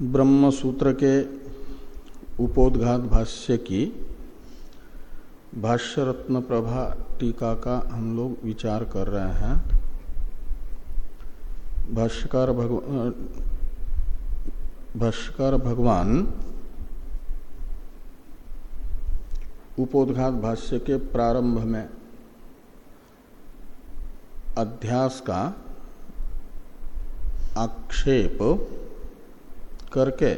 ब्रह्म सूत्र के उपोदघात भाष्य की भाष्य रत्न प्रभा टीका का हम लोग विचार कर रहे हैं। भाष्यकार भगवान भाष्यकार भगवान उपोदघात भाष्य के प्रारंभ में अध्यास का आक्षेप करके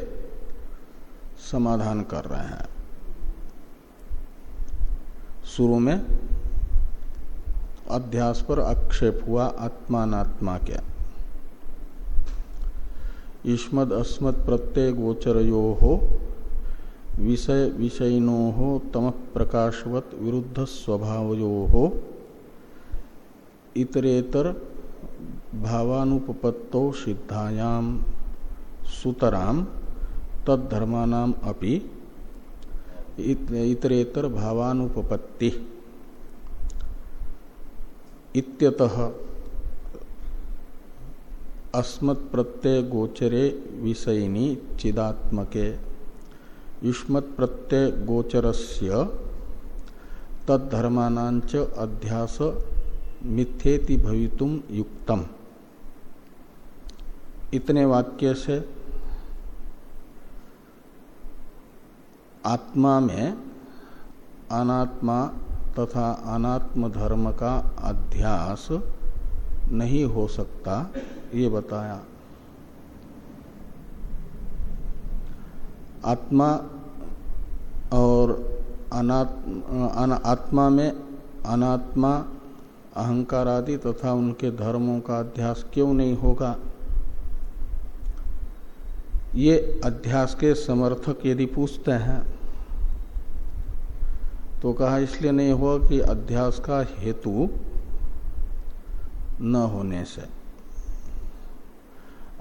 समाधान कर रहे हैं। शुरू में अध्यास पर आक्षेप हुआ आत्मात्मा क्या ईस्मद अस्मद प्रत्यय गोचरयो हो, विषय विषयिनो हो, तम प्रकाशवत विरुद्ध स्वभावयो हो, इतरेतर भावानुपत्तो सिद्धायाम। सुतराम तद्धर्मानाम अपि इतरेतर भावानुपपत्ति इत्यतः अस्मत् प्रत्यय गोचरे विषयिनी चिदात्मके। युष्मत् प्रत्यय गोचरस्य तद्धर्मानांच अध्यास मिथ्येति भवितुम युक्तम। इतने वाक्य से आत्मा में अनात्मा तथा अनात्म धर्म का अध्यास नहीं हो सकता, ये बताया। आत्मा और अनात्मा आत्मा में अनात्मा, अहंकार आदि तथा उनके धर्मों का अध्यास क्यों नहीं होगा? ये अध्यास के समर्थक यदि पूछते हैं तो कहा, इसलिए नहीं हुआ कि अध्यास का हेतु न होने से।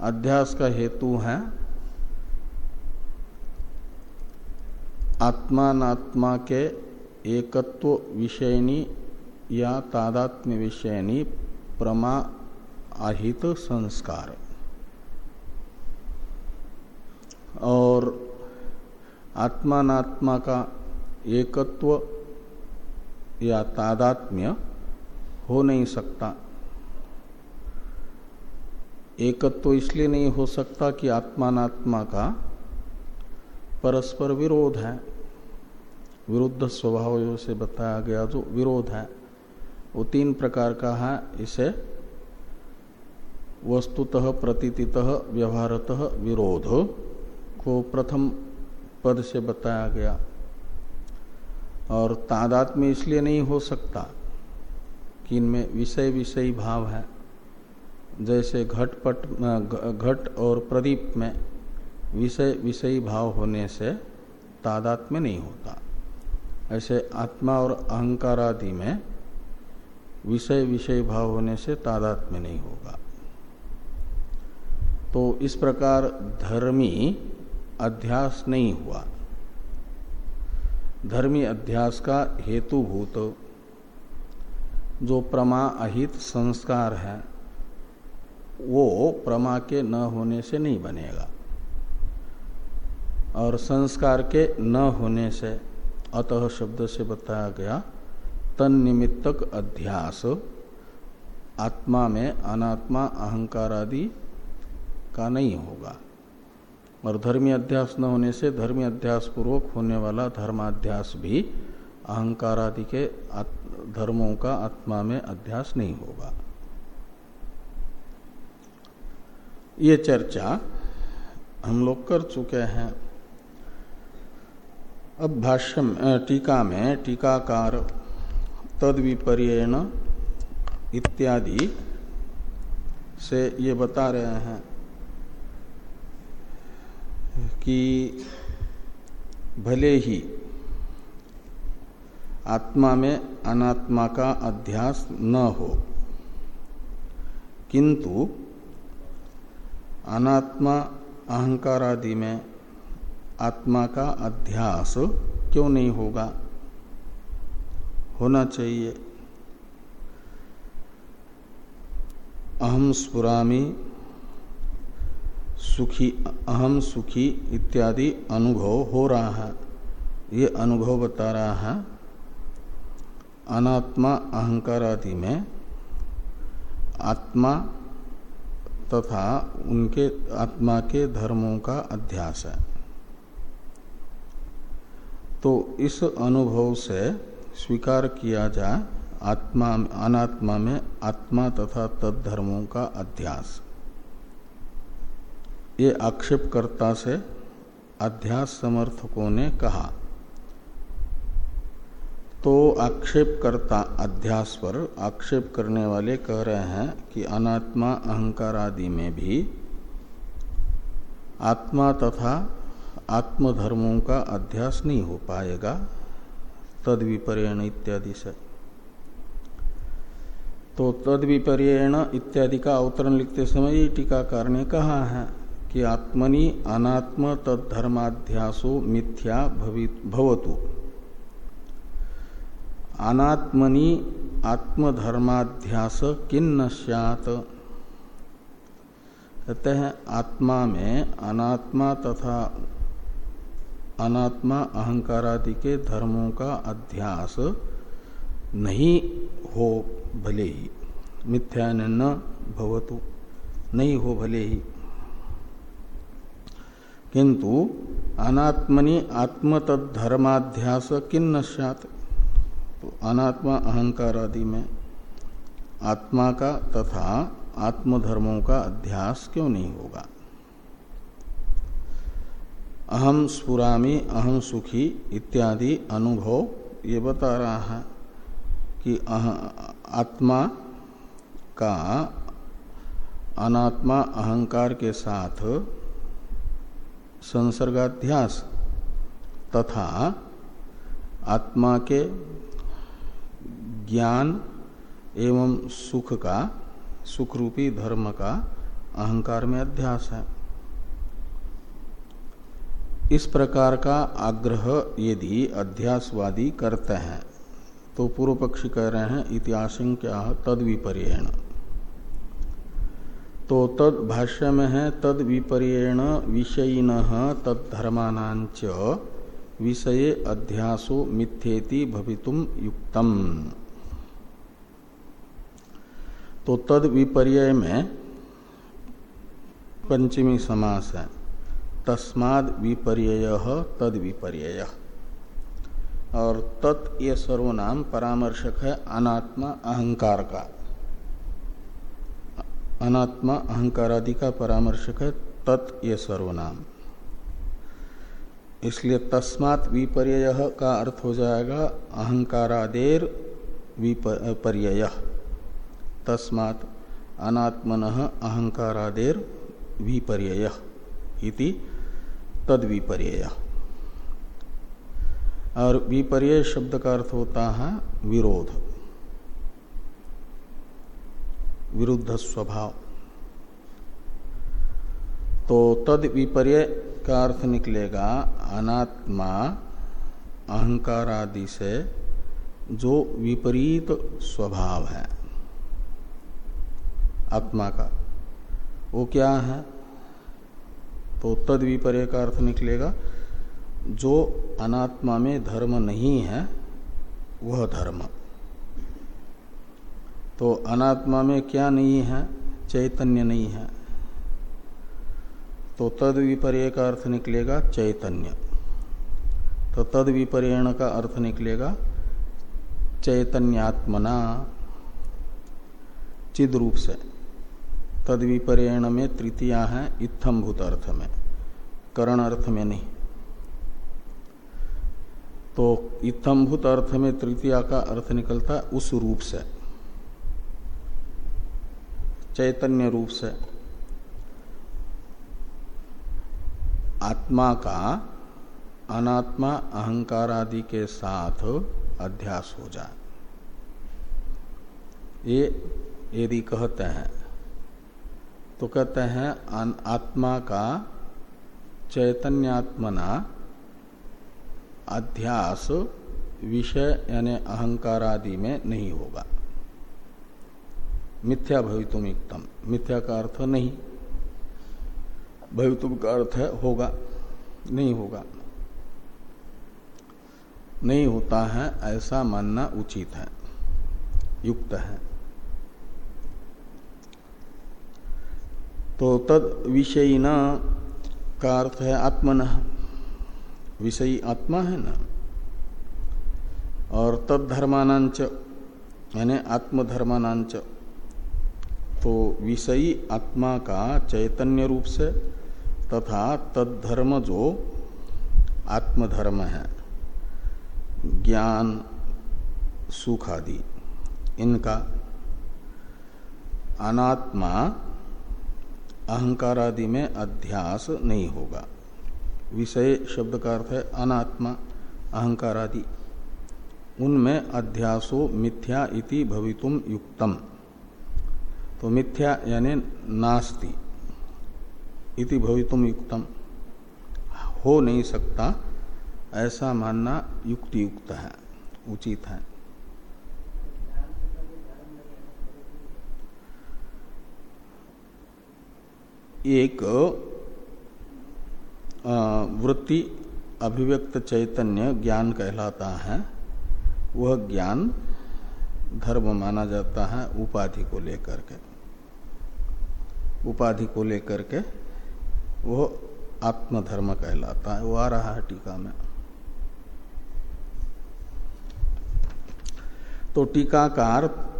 अध्यास का हेतु है आत्मात्मा के एकत्व विषयनी या तादात्म्य विषयनी प्रमा आहित संस्कार। और आत्मात्मा का एकत्व या तादात्म्य हो नहीं सकता। एकत्व इसलिए नहीं हो सकता कि आत्मात्मा का परस्पर विरोध है। विरुद्ध स्वभाव से बताया गया जो विरोध है, वो तीन प्रकार का है। इसे वस्तुतः, प्रतीतितः, व्यवहारतः विरोध। को प्रथम पद से बताया गया। और तादात में इसलिए नहीं हो सकता कि इनमें विषय विषयी भाव है। जैसे घटपट घट और प्रदीप में विषय विषयी भाव होने से तादात में नहीं होता। ऐसे आत्मा और अहंकार आदि में विषय विषय भाव होने से तादात में नहीं होगा। तो इस प्रकार धर्मी अध्यास नहीं हुआ। धर्मी अध्यास का हेतुभूत। जो प्रमा अहित संस्कार है, वो प्रमा के न होने से नहीं बनेगा। और संस्कार के न होने से, अतः शब्द से बताया गया तन निमित्तक अध्यास, आत्मा में अनात्मा, अहंकार आदि का नहीं होगा। और धर्मी अध्यास न होने से धर्मी अध्यास पूर्वक होने वाला धर्माध्यास भी अहंकार आदि के धर्मों का आत्मा में अध्यास नहीं होगा। ये चर्चा हम लोग कर चुके हैं। अब भाष्य टीका में टीकाकार तद इत्यादि से ये बता रहे हैं। कि भले ही आत्मा में अनात्मा का अध्यास न हो, किंतु अनात्मा अहंकार आदि में आत्मा का अध्यास क्यों नहीं होगा? होना चाहिए। अहम स्फुरामी सुखी, अहम सुखी इत्यादि अनुभव हो रहा है। ये अनुभव बता रहा है, अनात्मा अहंकार आदि में आत्मा तथा उनके, आत्मा के धर्मों का अध्यास है। तो इस अनुभव से स्वीकार किया जाए, आत्मा अनात्मा में आत्मा तथा तत्धर्मों का अध्यास। ये आक्षेपकर्ता से अध्यास समर्थकों ने कहा तो आक्षेपकर्ता अध्यास पर आक्षेप करने वाले कह रहे हैं कि अनात्मा अहंकार आदि में भी आत्मा तथा आत्मधर्मों का अध्यास नहीं हो पाएगा तद विपर्यण इत्यादि से। तो तद विपर्यण इत्यादि का अवतरण लिखते समय टीकाकार ने कहा है कि आत्मनि अनात्म तत्धर्माध्यासो मिथ्या भवतु। अनात्मनि आत्मधर्माध्यास किन्न सत कहते हैं, आत्मा में अनात्मा तथा अनात्मा अहंकार आदि के धर्मों का अध्यास नहीं हो भले ही। मिथ्या न भवतु, नहीं हो भले ही। किंतु अनात्मनि आत्म तद्धर्माध्यास किन नश्यात तो अनात्मा, अहंकार आदि में आत्मा का तथा आत्मधर्मों का अध्यास क्यों नहीं होगा? अहम स्फुरामी अहम सुखी इत्यादि अनुभव ये बता रहा है कि आत्मा का अनात्मा, अहंकार के साथ संसर्गाध्यास तथा आत्मा के ज्ञान एवं सुख का सुख रूपी धर्म का अहंकार में अध्यास है। इस प्रकार का आग्रह यदि अध्यासवादी करते हैं तो पूर्व पक्षी कह रहे हैं इतिहासंख्या तद विपर्यण तो तद भाष्य में है तद विपर्यण विषयिन तद्धर्माच विषय अध्यासो मिथ्येति भवितुम युक्तम। तो तद विपर्य में पंचमी समास। है तस्माद विपर्य तद विपर्य और तत् ये सर्वनाम परामर्शक है अनात्मा अहंकार का। अनात्मा, अहंकार आदि का परामर्शक है तत् सर्वनाम। इसलिए तस्मात् विपर्य का अर्थ हो जाएगा अहंकारादेर विपर्य तस्मात् अनात्मन अहंकारादेर विपर्य इति तद विपर्य और विपर्य शब्द का अर्थ होता है विरोध। विरुद्ध स्वभाव। तो तद विपर्य का अर्थ निकलेगा, अनात्मा, अहंकार आदि से जो विपरीत स्वभाव है। आत्मा का। वो क्या है? तो तद विपर्य का अर्थ निकलेगा, जो अनात्मा में धर्म नहीं है, वह धर्म। तो अनात्मा में क्या नहीं है? चैतन्य नहीं है। तो तद विपर्य का अर्थ निकलेगा चैतन्य। तो तद विपर्यण का अर्थ निकलेगा चैतन्यात्मना। चिद रूप से। तद विपर्यण में तृतीया है इत्थम भूत अर्थ में। करण अर्थ में नहीं। तो इत्थम भूत अर्थ में तृतीया का अर्थ निकलता उस रूप से। चैतन्य रूप से। आत्मा का अनात्मा, अहंकार आदि के साथ अध्यास हो जाए। ये यदि कहते हैं तो कहते हैं आत्मा का चैतन्यात्मना अध्यास विषय यानी अहंकार आदि में नहीं होगा। मिथ्या भवितुम युक्तम मिथ्या का अर्थ नहीं। भवितुम का अर्थ है होगा, नहीं होगा। नहीं होता है, ऐसा मानना उचित है, युक्त है। तो तद विषयी न का अर्थ है आत्मन। विषयी आत्मा है ना? और तद धर्मानांच, यानी आत्मधर्मानांच। तो विषयी आत्मा का चैतन्य रूप से तथा तद्धर्म जो आत्मधर्म है, ज्ञान सुख आदि इनका अनात्मा अहंकार आदि में अध्यास नहीं होगा। विषय शब्द का अर्थ है अनात्मा अहंकार आदि उनमें अध्यासो मिथ्या इति भवितुम युक्तम। तो मिथ्या यानी नास्ति इति भवितुम युक्तम। हो नहीं सकता, ऐसा मानना युक्ति युक्त है, उचित है। एक वृत्ति अभिव्यक्त चैतन्य ज्ञान कहलाता है। वह ज्ञान धर्म माना जाता है उपाधि को लेकर के। उपाधि को लेकर के वो आत्मधर्म कहलाता है, वो आ रहा है टीका में। तो टीकाकार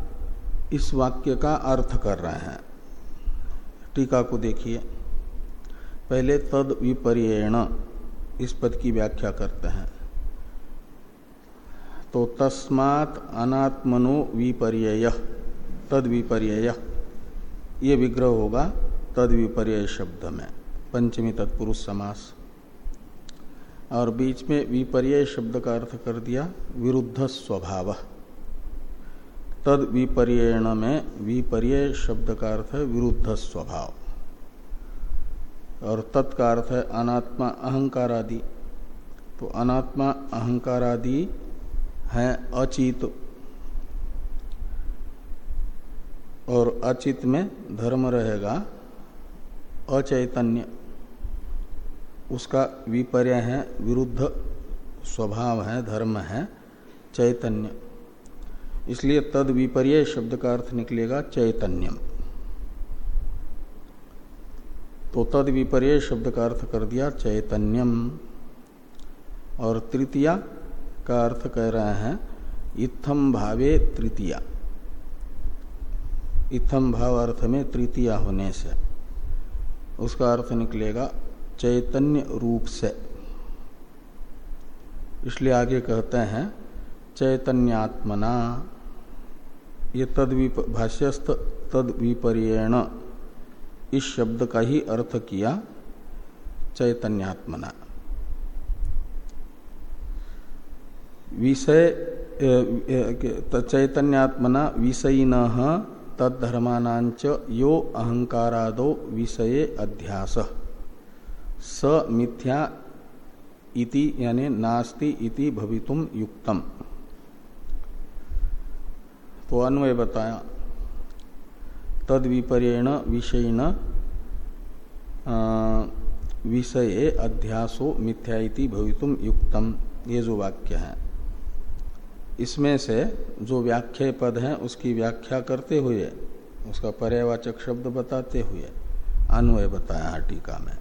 इस वाक्य का अर्थ कर रहे हैं। टीका को देखिए। पहले तद विपर्यण, इस पद की व्याख्या करते हैं। तो तस्मात् अनात्मनो विपर्य तद विपर्य ये विग्रह होगा तद विपर्य शब्द में, पंचमी तत्पुरुष समास। और बीच में विपर्य शब्द का अर्थ कर दिया, विरुद्ध स्वभाव। तद विपर्यण में विपर्य शब्द का अर्थ है विरुद्ध स्वभाव। और तत्का अर्थ है अनात्मा अहंकार आदि। तो अनात्मा अहंकार आदि है, अचित और अचित में धर्म रहेगा, अचैतन्य। उसका विपर्य है, विरुद्ध स्वभाव है, धर्म है, चैतन्य। इसलिए तद विपर्य शब्द का अर्थ निकलेगा चैतन्यम। तो तद विपर्य शब्द का अर्थ कर दिया चैतन्यम। और तृतीया का अर्थ कह रहे हैं, इत्थम भावे तृतीया। इत्थम भाव अर्थ में तृतीया होने से। उसका अर्थ निकलेगा चैतन्य रूप से। इसलिए आगे कहते हैं, चैतन्यात्मना, ये तद भाष्यस्त तद विपर्यण इस शब्द का ही अर्थ किया चैतन्यात्मना। विषय चैतन्यात्मना विषयी न तद्धर्मानाच यो अहंकारादो विषये अध्यास। स मिथ्या इति यानी नास्ति इति भवितुम युक्तम। तो अन्वय बताया। तद विपर्यण विषयण विषय अध्यासो मिथ्याति भवितुम युक्तम। ये जो वाक्य है। इसमें से जो व्याख्या पद है, उसकी व्याख्या करते हुए, उसका पर्यावाचक शब्द बताते हुए, अन्वय बताया टीका में।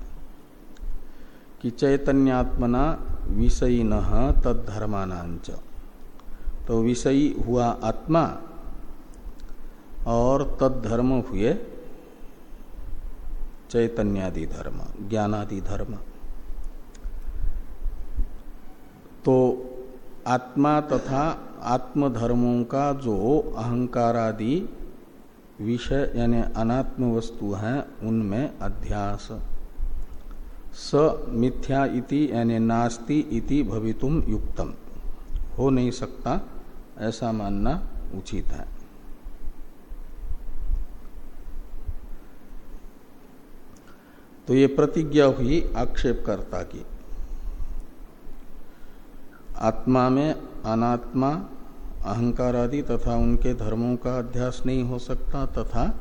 कि चैतन्यात्मना विषयी न तद्धर्मानांच तो विषयी हुआ आत्मा और तद्धर्म हुए चैतन्यादि धर्म, ज्ञानादि धर्म। तो आत्मा तथा आत्मधर्मों का जो अहंकारादि विषय यानी अनात्म वस्तु हैं, उनमें अध्यास। स मिथ्या इति यानी नास्ति इति भवितुम युक्तम। हो नहीं सकता, ऐसा मानना उचित है। तो ये प्रतिज्ञा हुई आक्षेपकर्ता की। आत्मा में अनात्मा अहंकार आदि तथा उनके धर्मों का अध्यास नहीं हो सकता तथा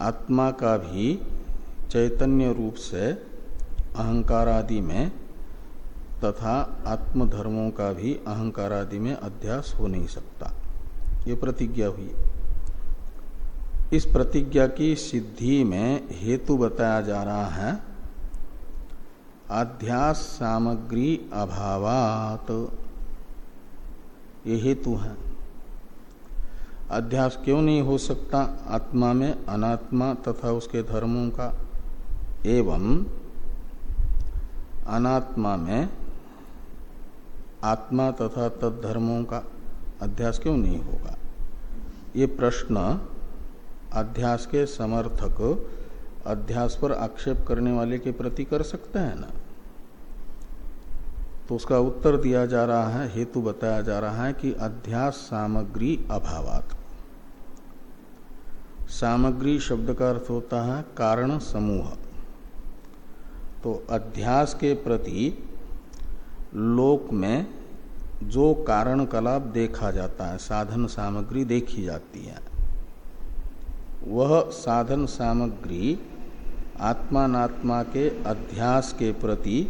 आत्मा का भी चैतन्य रूप से अहंकार आदि में तथा आत्मधर्मों का भी अहंकार आदि में अध्यास हो नहीं सकता। ये प्रतिज्ञा हुई। इस प्रतिज्ञा की सिद्धि में हेतु बताया जा रहा है अध्यास सामग्री अभावात। ये हेतु है। अध्यास क्यों नहीं हो सकता? आत्मा में अनात्मा तथा उसके धर्मों का। एवं अनात्मा में आत्मा तथा तत्धर्मों का अध्यास क्यों नहीं होगा? ये प्रश्न अध्यास के समर्थक अध्यास पर आक्षेप करने वाले के प्रति कर सकते हैं ना? तो उसका उत्तर दिया जा रहा है, हेतु बताया जा रहा है कि अध्यास सामग्री अभावात। सामग्री शब्द का अर्थ होता है कारण समूह। तो अध्यास के प्रति लोक में जो कारण कलाप देखा जाता है, साधन सामग्री देखी जाती है, वह साधन सामग्री आत्मात्मा के अध्यास के प्रति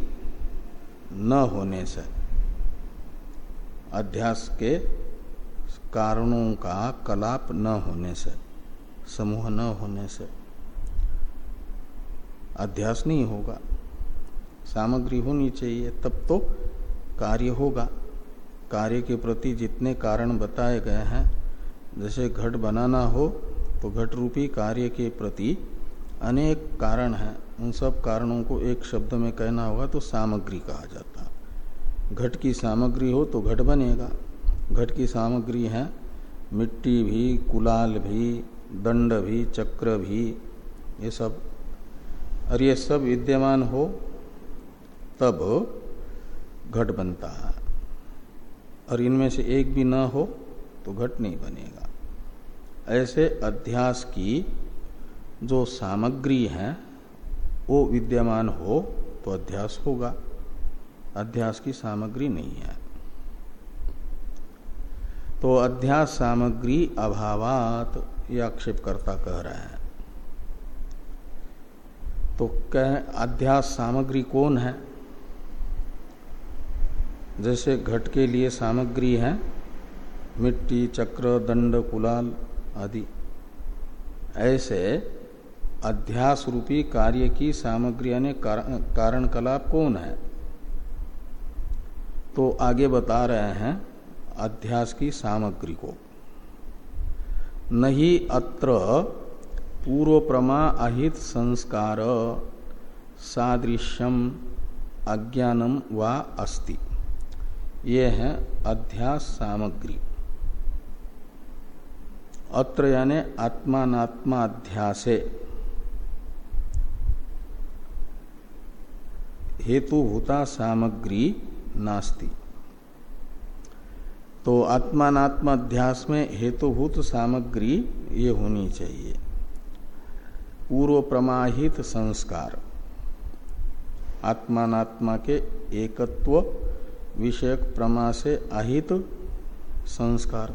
न होने से। अध्यास के कारणों का कलाप न होने से, समूह न होने से। अध्यास नहीं होगा। सामग्री होनी चाहिए, तब तो कार्य होगा। कार्य के प्रति जितने कारण बताए गए हैं, जैसे घट बनाना हो तो घट रूपी कार्य के प्रति अनेक कारण हैं। उन सब कारणों को एक शब्द में कहना होगा तो सामग्री कहा जाता है। घट की सामग्री हो तो घट बनेगा। घट की सामग्री है मिट्टी भी, कुलाल भी, दंड भी, चक्र भी, ये सब। और ये सब विद्यमान हो, तब घट बनता है। और इनमें से एक भी ना हो तो घट नहीं बनेगा। ऐसे अध्यास की जो सामग्री है वो विद्यमान हो तो अध्यास होगा। अध्यास की सामग्री नहीं है। तो अध्यास सामग्री अभावात यह आक्षेपकर्ता कह रहे हैं। तो कह अध्यास सामग्री कौन है? जैसे घट के लिए सामग्री है, मिट्टी, चक्र, दंड, कुलाल आदि। ऐसे अध्यास रूपी कार्य की सामग्री यानी कारण कलाप कौन है? तो आगे बता रहे हैं अध्यास की सामग्री को। नहीं अत्र पूर्व प्रमा अहित संस्कार सादृश्यम अज्ञानम वा अस्ति। ये है अध्यास सामग्री। अत्र यानि आत्मात्मा अध्यासे हेतुभूता सामग्री नास्ति। तो आत्मात्मा अध्यास में हेतुभूत सामग्री ये होनी चाहिए। पूर्व प्रमाहित संस्कार। आत्मात्मा के एकत्व विषयक प्रमा से अहित संस्कार।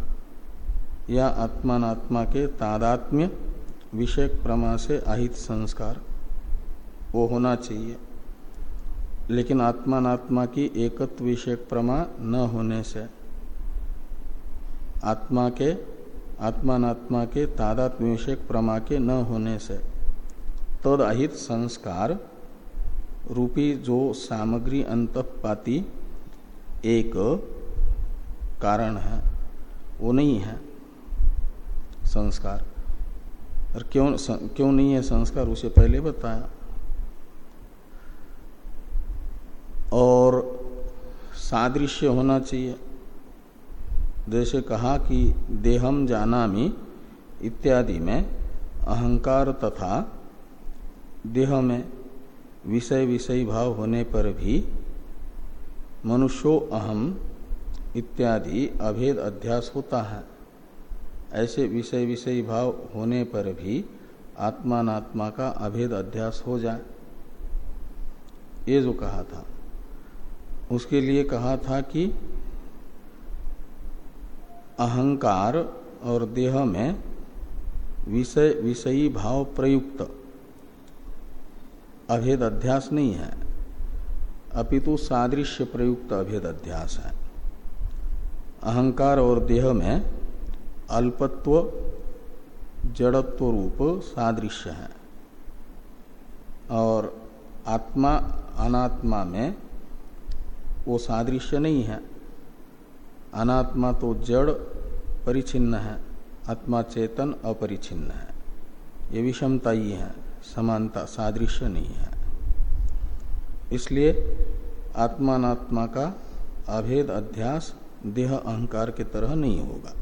या आत्मात्मा के तादात्म्य विषयक प्रमा से अहित संस्कार। वो होना चाहिए। लेकिन आत्मात्मा की एकत्व विषयक प्रमा न होने से आत्मा के आत्मात्मा के तादात्म्य विषयक प्रमा के न होने से तद अहित संस्कार रूपी जो सामग्री अंतपाती एक कारण है, वो नहीं है संस्कार। और क्यों क्यों नहीं है संस्कार, उसे पहले बताया। और सादृश्य होना चाहिए। जैसे कहा कि देहम जानामी इत्यादि में अहंकार तथा देह में विषय विषय भाव होने पर भी मनुष्यो अहम इत्यादि अभेद अध्यास होता है। ऐसे विषय विषय भाव होने पर भी आत्मात्मा का अभेद अध्यास हो जाए। ये जो कहा था। उसके लिए कहा था कि अहंकार और देह में विषय, विषयी भाव प्रयुक्त। अभेद अध्यास नहीं है। अपितु सादृश्य प्रयुक्त अभेद अध्यास है। अहंकार और देह में अल्पत्व, जड़त्व रूप सादृश्य है। और आत्मा, अनात्मा में वो सादृश्य नहीं है। अनात्मा तो जड़ परिचिन्न है, आत्मा चेतन अपरिचिन्न है। ये विषमता ही है, समानता सादृश्य नहीं है। इसलिए आत्मात्मा का अभेद अध्यास देह अहंकार के तरह नहीं होगा।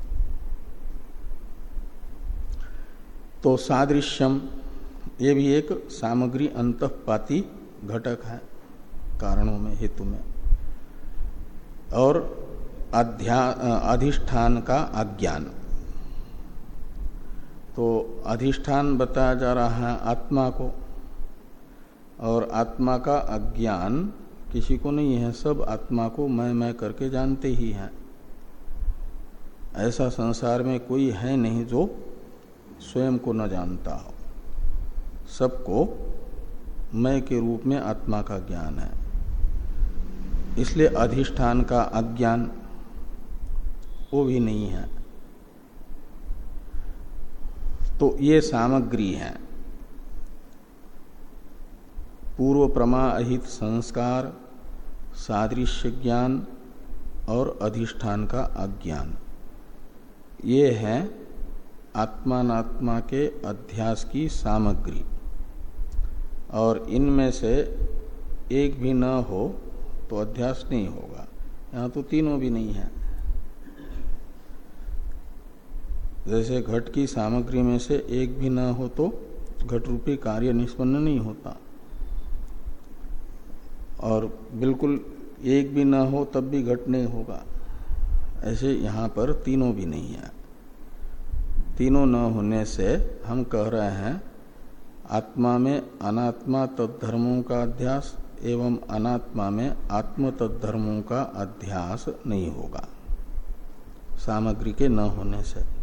तो सादृश्यम, ये भी एक सामग्री अंतपाती घटक है, कारणों में, हेतु में। और अधिष्ठान का अज्ञान। तो अधिष्ठान बताया जा रहा है आत्मा को, और आत्मा का अज्ञान किसी को नहीं है, सब आत्मा को मैं मैं करके जानते ही हैं। ऐसा संसार में कोई है नहीं जो स्वयं को न जानता हो। सबको मैं के रूप में आत्मा का ज्ञान है। इसलिए अधिष्ठान का अज्ञान वो भी नहीं है। तो ये सामग्री है। पूर्व प्रमा अहित संस्कार, सादृश्य ज्ञान और अधिष्ठान का अज्ञान। ये है आत्मात्मा के अध्यास की सामग्री। और इनमें से एक भी न हो तो अध्यास नहीं होगा। यहाँ तो तीनों भी नहीं है। जैसे घट की सामग्री में से एक भी न हो तो घट रूपी कार्य निष्पन्न नहीं होता। और बिल्कुल एक भी न हो तब भी घट नहीं होगा। ऐसे यहाँ पर तीनों भी नहीं है। तीनों न होने से हम कह रहे हैं, आत्मा में अनात्मा तत्धर्मों का अध्यास एवं अनात्मा में आत्म तत्धर्मों का अध्यास नहीं होगा। सामग्री के न होने से।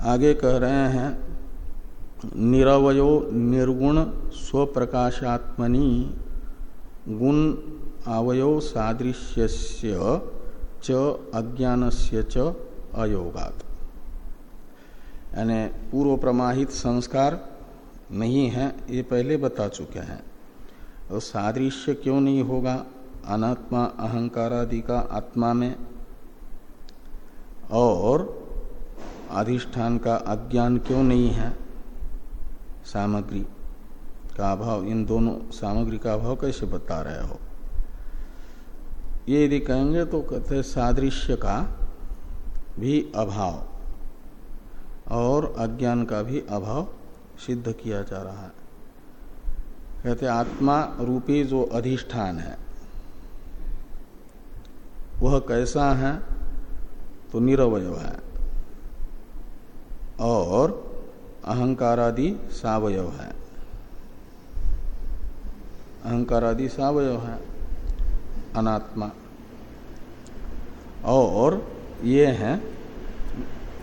आगे कह रहे हैं, निरवयो निर्गुण स्वप्रकाशात्मनि गुण अवयो सादृश्य च अज्ञान से च अयोगात। यानी पूर्व प्रमाहित संस्कार नहीं है, ये पहले बता चुके हैं। और सादृश्य क्यों नहीं होगा? अनात्मा, अहंकार आदि का आत्मा में? और अधिष्ठान का अज्ञान क्यों नहीं है? सामग्री का अभाव, इन दोनों सामग्री का अभाव कैसे बता रहे हो? ये यदि कहेंगे तो कहते सादृश्य का भी अभाव और अज्ञान का भी अभाव सिद्ध किया जा रहा है। कहते आत्मा रूपी जो अधिष्ठान है, वह कैसा है? तो निरवय है और अहंकारादि सावयव है। अहंकारादि सावयव है, अनात्मा। और ये हैं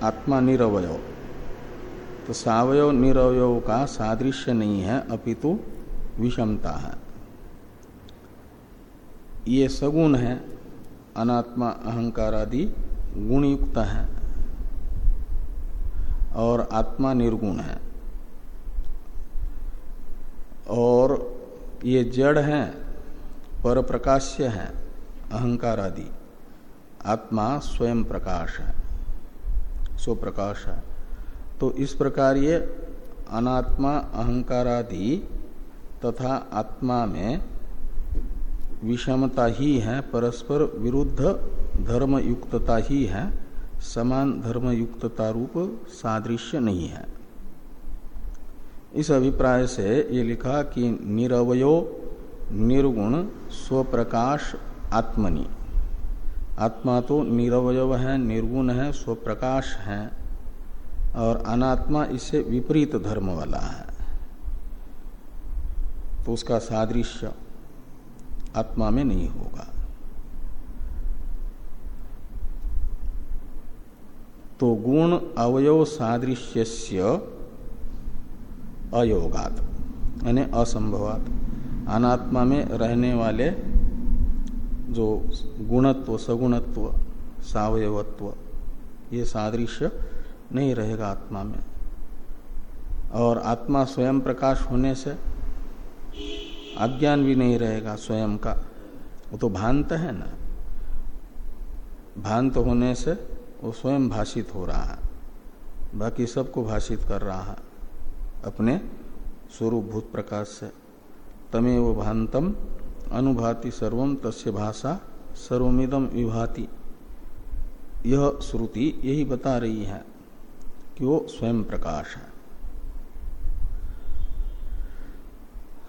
आत्मा निरवय। तो सावयव निरवय का सादृश्य नहीं है, अपितु विषमता है। ये सगुण है, अनात्मा, अहंकार आदि गुणयुक्त है और आत्मा निर्गुण है। और ये जड़ है, पर प्रकाश्य है, अहंकार आदि। आत्मा स्वयं प्रकाश है स्व प्रकाश है। तो इस प्रकार ये अनात्मा अहंकारादि तथा आत्मा में विषमता ही है, परस्पर विरुद्ध धर्म युक्तता ही है, समान धर्म युक्तता रूप सादृश्य नहीं है। इस अभिप्राय से ये लिखा कि निरवयो, निर्गुण, स्वप्रकाश, आत्मनि। आत्मा तो निरवय है निर्गुण है, स्वप्रकाश है, और अनात्मा इससे विपरीत धर्म वाला है। तो उसका सादृश्य आत्मा में नहीं होगा। तो गुण अवयव सादृश्य अयोगात, यानी असंभवात, अनात्मा में रहने वाले जो गुणत्व, सगुणत्व, सावयवत्व, ये सादृश्य नहीं रहेगा आत्मा में। और आत्मा स्वयं प्रकाश होने से अज्ञान भी नहीं रहेगा स्वयं का। वो तो भांत है ना। भांत होने से वो स्वयं भाषित हो रहा है। बाकी सबको भाषित कर रहा है। अपने स्वरूप, भूत प्रकाश से। तमेव भांतम अनुभाति सर्वम तस्य भाषा सर्वमिदम विभाति। यह श्रुति यही बता रही है कि वो स्वयं प्रकाश है।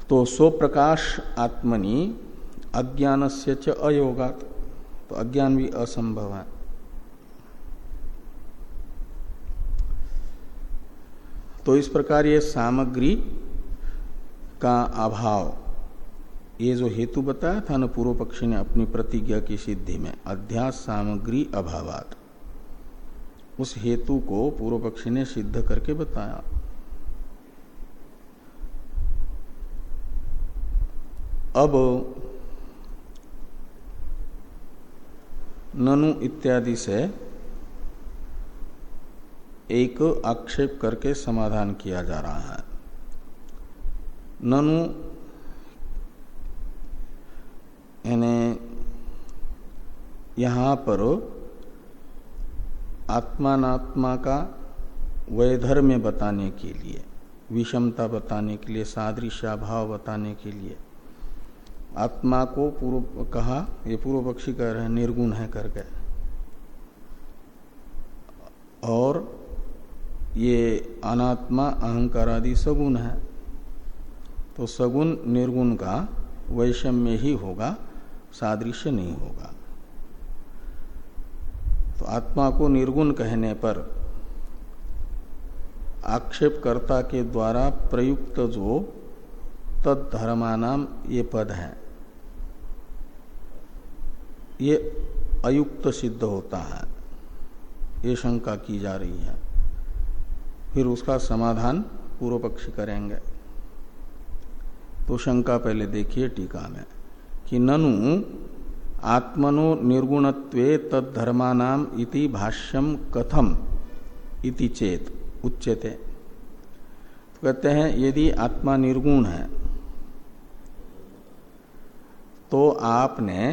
तो स्व प्रकाश आत्मनि अज्ञान से च अयोगात तो अज्ञान भी असंभव है। तो इस प्रकार ये सामग्री का अभाव ये जो हेतु बताया था ना, पूर्व पक्षी ने अपनी प्रतिज्ञा की सिद्धि में, अध्यास सामग्री अभावात। उस हेतु को पूर्व पक्षी ने सिद्ध करके बताया। अब ननु इत्यादि से एक आक्षेप करके समाधान किया जा रहा है। ननु यानी यहाँ पर आत्मात्मा का वैधर्म्य बताने के लिए, विषमता बताने के लिए, सादृश्य भाव बताने के लिए, आत्मा को पूर्व कहा, ये पूर्व पक्षी कह रहे हैं, निर्गुण है करके। और ये अनात्मा, अहंकार आदि सगुण है। तो सगुण निर्गुण का वैषम्य ही होगा। सादृश्य नहीं होगा। तो आत्मा को निर्गुण कहने पर आक्षेपकर्ता के द्वारा प्रयुक्त जो तद धर्मानाम ये पद है, ये अयुक्त सिद्ध होता है। ये शंका की जा रही है। फिर उसका समाधान पूर्व पक्षी करेंगे। तो शंका पहले देखिए टीका में। कि ननु आत्मनो निर्गुणत्वे तद्धर्मानाम इति भाष्यम कथम इति चेत, उच्यते। तो कहते हैं, यदि आत्मा निर्गुण है तो आपने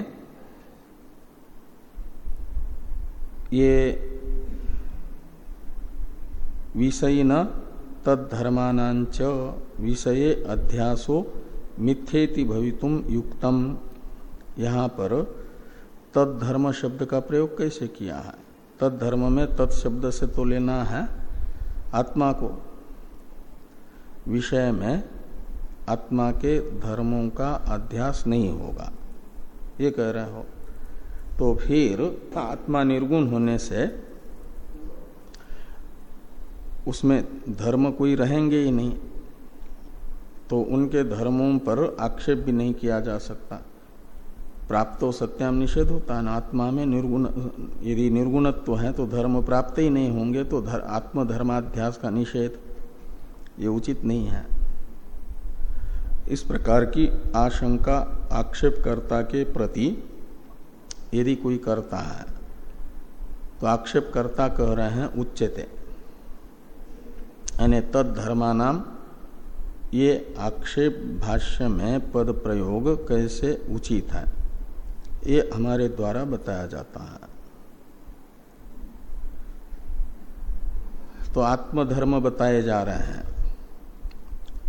ये विषय न तद्धर्मानाच विषय अध्यासो मिथ्येति भवितुम युक्तम। यहाँ पर तद्धर्म शब्द का प्रयोग कैसे किया है? तद्धर्म में तत्शब्द से तो लेना है। आत्मा को विषय में आत्मा के धर्मों का अध्यास नहीं होगा। ये कह रहे हो। तो फिर आत्मा निर्गुण होने से उसमें धर्म कोई रहेंगे ही नहीं। तो उनके धर्मों पर आक्षेप भी नहीं किया जा सकता। प्राप्त सत्याम निषेध होता है आत्मा में निर्गुण यदि निर्गुणत्व है तो धर्म प्राप्त ही नहीं होंगे तो धर, आत्मधर्माध्यास का निषेध ये उचित नहीं है। इस प्रकार की आशंका आक्षेपकर्ता के प्रति यदि कोई करता है तो आक्षेपकर्ता कह रहे हैं उच्चते। यानी तद धर्मानाम ये आक्षेप भाष्य में पद प्रयोग कैसे उचित है? ये हमारे द्वारा बताया जाता है। तो आत्मधर्म बताए जा रहे हैं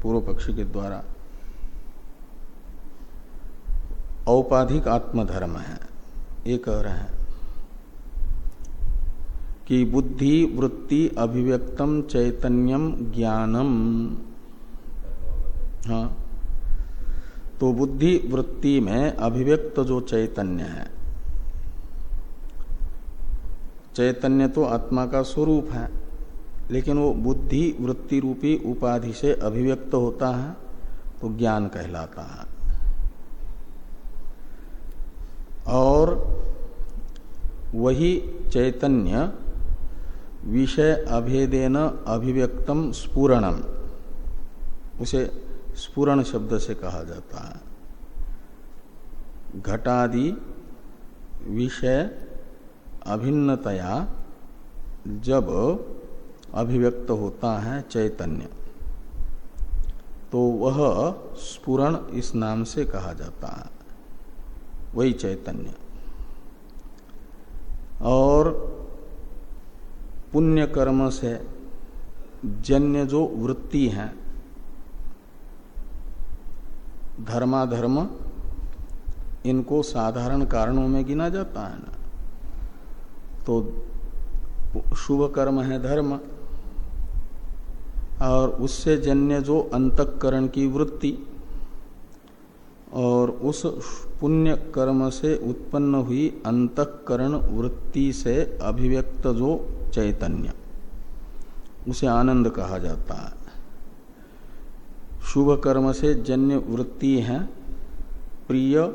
पूर्व पक्षी के द्वारा। औपाधिक आत्मधर्म है, ये कह रहे हैं कि बुद्धि, वृत्ति, अभिव्यक्तम, चैतन्यम, ज्ञानम हाँ। तो बुद्धि वृत्ति में अभिव्यक्त जो चैतन्य है, चैतन्य तो आत्मा का स्वरूप है, लेकिन वो बुद्धि वृत्ति रूपी उपाधि से अभिव्यक्त होता है तो ज्ञान कहलाता है। और वही चैतन्य विषय अभेदेन अभिव्यक्तम स्पूरणम उसे स्पुरण शब्द से कहा जाता है। घटादि विषय अभिन्नतया जब अभिव्यक्त होता है चैतन्य तो वह स्पुरण इस नाम से कहा जाता है। वही चैतन्य। और पुण्य कर्म से जन्य जो वृत्ति है धर्माधर्म इनको साधारण कारणों में गिना जाता है ना। तो शुभ कर्म है धर्म, और उससे जन्य जो अंतकरण की वृत्ति और उस पुण्य कर्म से उत्पन्न हुई अंतकरण वृत्ति से अभिव्यक्त जो चैतन्य, उसे आनंद कहा जाता है। शुभ कर्म से जन्य वृत्ति है। प्रिय,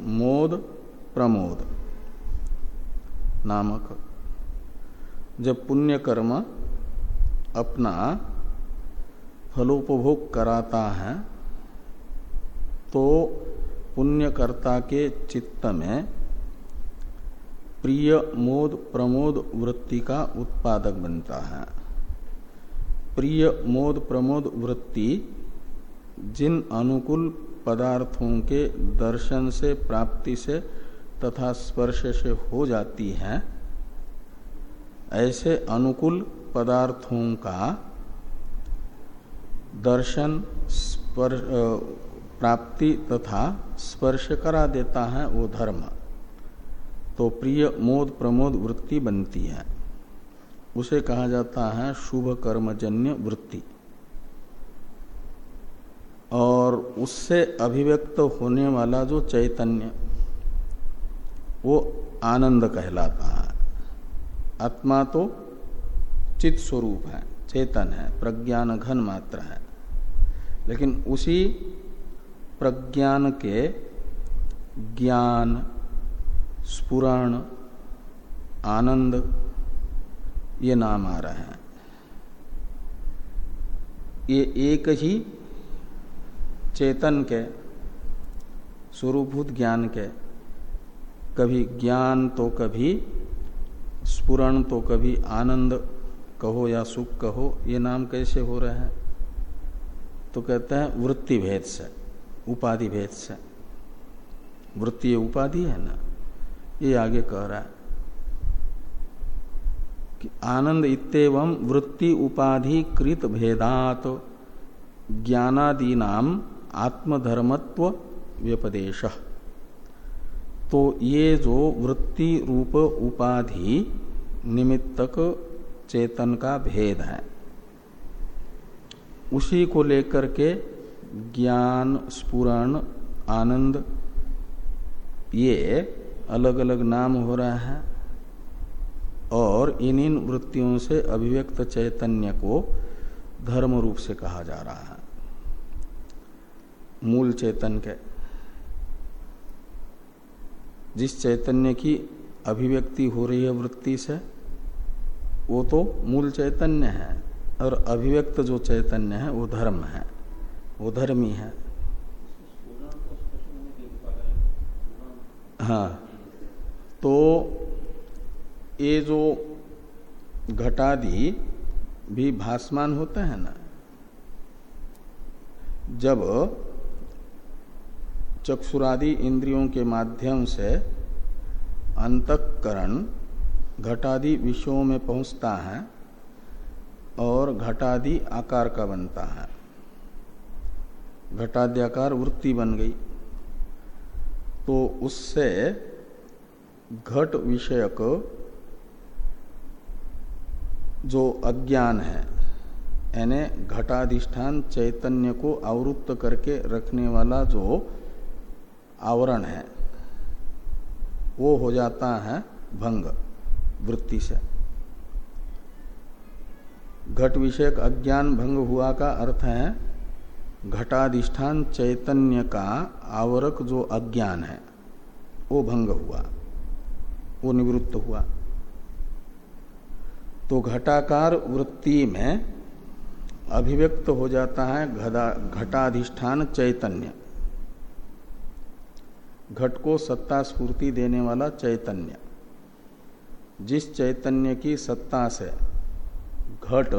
मोद, प्रमोद। नामक। जब पुण्य कर्म अपना फलोपभोग कराता है तो पुण्यकर्ता के चित्त में प्रिय, मोद, प्रमोद वृत्ति का उत्पादक बनता है। प्रिय, मोद, प्रमोद वृत्ति जिन अनुकूल पदार्थों के दर्शन से, प्राप्ति से तथा स्पर्श से हो जाती है, ऐसे अनुकूल पदार्थों का दर्शन स्पर्श प्राप्ति तथा स्पर्श करा देता है वो धर्म। तो प्रिय मोद प्रमोद वृत्ति बनती है। उसे कहा जाता है शुभ कर्मजन्य वृत्ति। और उससे अभिव्यक्त होने वाला जो चैतन्य, वो आनंद कहलाता है। आत्मा तो चित स्वरूप है, चेतन है, प्रज्ञान घन मात्र है। लेकिन उसी प्रज्ञान के ज्ञान स्पुरण आनंद, ये नाम आ रहे हैं। ये एक ही चेतन के स्वरूभूत ज्ञान के, कभी ज्ञान तो कभी स्पुरण तो कभी आनंद कहो या सुख कहो, ये नाम कैसे हो रहे हैं? तो कहते हैं वृत्ति भेद से, उपाधि भेद से। वृत्ति उपाधि है ना? ये आगे कह रहा है कि आनंद इतव वृत्ति उपाधि कृत भेदात ज्ञानादि नाम आत्मधर्मत्व व्यपदेश। तो ये जो वृत्ति रूप उपाधि निमित्तक चेतन का भेद है, उसी को लेकर के ज्ञान स्पुरण आनंद, ये अलग अलग नाम हो रहा है, और इन इन वृत्तियों से अभिव्यक्त चैतन्य को धर्म रूप से कहा जा रहा है। मूल चैतन्य के। जिस चैतन्य की अभिव्यक्ति हो रही है वृत्ति से, वो तो मूल चैतन्य है और अभिव्यक्त जो चैतन्य है, वो धर्म है, वो धर्मी है। हाँ तो ये जो घटादि भी भासमान होते हैं ना, जब चक्षुरादि इंद्रियों के माध्यम से अंतकरण घटादि विषयों में पहुँचता है और घटादि आकार का बनता है। घटाद्याकार वृत्ति बन गई। तो उससे घट विषयक जो अज्ञान है, यानी घटाधिष्ठान चैतन्य को आवृत्त करके रखने वाला जो आवरण है, वो हो जाता है भंग, वृत्ति से। घट विषयक अज्ञान भंग हुआ का अर्थ है, घटाधिष्ठान चैतन्य का आवरक जो अज्ञान है, वो भंग हुआ, वो निवृत्त हुआ। तो घटाकार वृत्ति में अभिव्यक्त हो जाता है घटाधिष्ठान चैतन्य। घट को सत्ता स्फूर्ति देने वाला चैतन्य। जिस चैतन्य की सत्ता से घट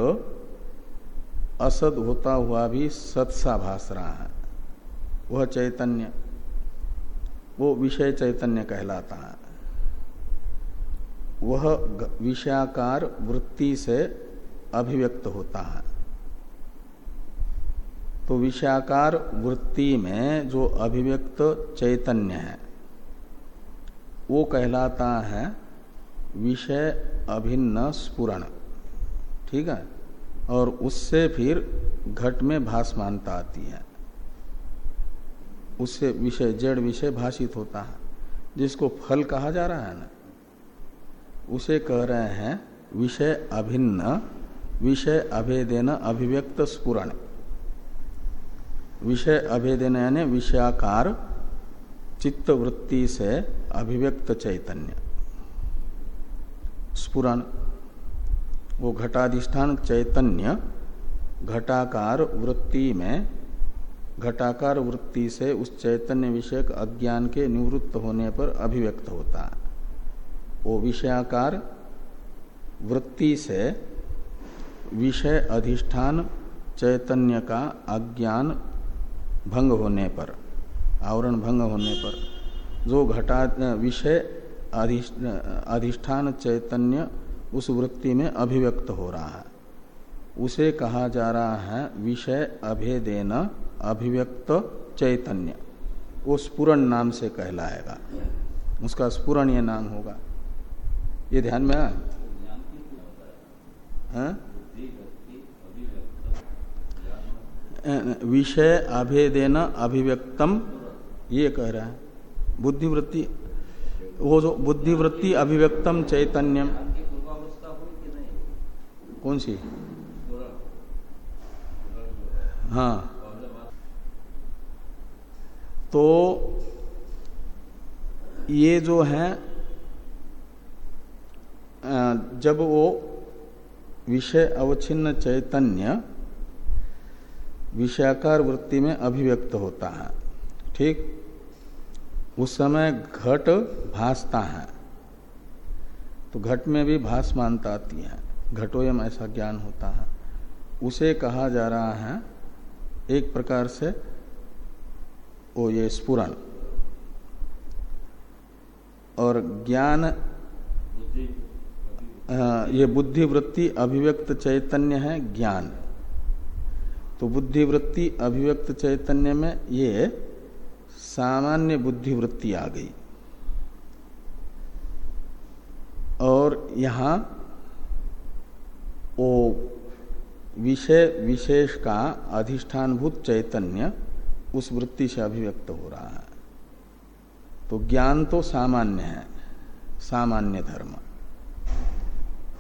असद होता हुआ भी सत्सा भास रहा है, वह चैतन्य, वो विषय चैतन्य कहलाता है। वह विषयाकार वृत्ति से अभिव्यक्त होता है। तो विषयाकार वृत्ति में जो अभिव्यक्त चैतन्य है, वो कहलाता है विषय अभिन्न स्पुरण ठीक है? और उससे फिर घट में भासमानता आती है। उससे विषय, जड़ विषय भाषित होता है। जिसको फल कहा जा रहा है ना, उसे कह रहे हैं विषय अभिन्न, विषय अभेदेन अभिव्यक्त स्पुरण विषय अभेदेन यानी विषयाकार चित्त वृत्ति से अभिव्यक्त चैतन्य। स्पुरण वो घटाधिष्ठान चैतन्य, घटाकार वृत्ति में, घटाकार वृत्ति से उस चैतन्य विषयक अज्ञान के निवृत्त होने पर अभिव्यक्त होता है। वो विषयाकार वृत्ति से विषय अधिष्ठान चैतन्य का अज्ञान भंग होने पर, आवरण भंग होने पर, जो घटा, विषय अधिष्ठान चैतन्य उस वृत्ति में अभिव्यक्त हो रहा है। उसे कहा जा रहा है, विषय अभेदेन अभिव्यक्त चैतन्य। वो स्पुरण नाम से कहलाएगा। उसका स्पुरण ये नाम होगा। ये ध्यान में आया हाँ? विषय अभेदेन अभिव्यक्तम, ये कह रहा है। बुद्धिवृत्ति, वो जो बुद्धिवृत्ति अभिव्यक्तम चैतन्यम। कौन सी? हाँ। तो ये जो है जब वो विषय अवच्छिन्न चैतन्य विषयाकार वृत्ति में अभिव्यक्त होता है। ठीक? उस समय घट भासता है। तो घट में भी भास मानता आती है। घटोयम ऐसा ज्ञान होता है। उसे कहा जा रहा है एक प्रकार से वो ये स्पुरण और ज्ञान ये बुद्धि वृत्ति अभिव्यक्त चैतन्य है ज्ञान। तो बुद्धि वृत्ति अभिव्यक्त चैतन्य में ये सामान्य बुद्धि वृत्ति आ गई। और यहाँ वो विषय विशेष का अधिष्ठानभूत चैतन्य उस वृत्ति से अभिव्यक्त हो रहा है। तो ज्ञान तो सामान्य है, सामान्य धर्म।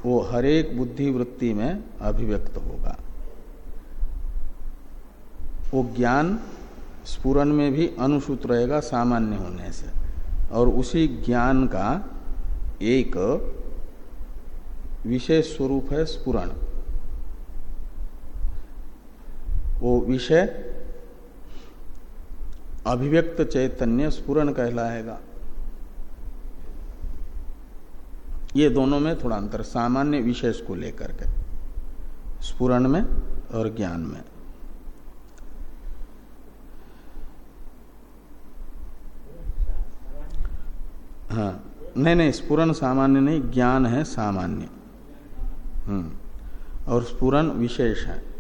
वो हरेक बुद्धि वृत्ति में अभिव्यक्त होगा। वो ज्ञान स्पुरन में भी अनुसूत रहेगा सामान्य होने से। और उसी ज्ञान का एक विशेष स्वरूप है स्पुरण वो विषय अभिव्यक्त चैतन्य स्पुरण कहलाएगा। ये दोनों में थोड़ा अंतर, सामान्य विशेष को लेकर के स्पुरण में और ज्ञान में। हाँ। नहीं नहीं स्पुरन सामान्य नहीं, ज्ञान है सामान्य। हम्म। और स्पुरन विशेष है।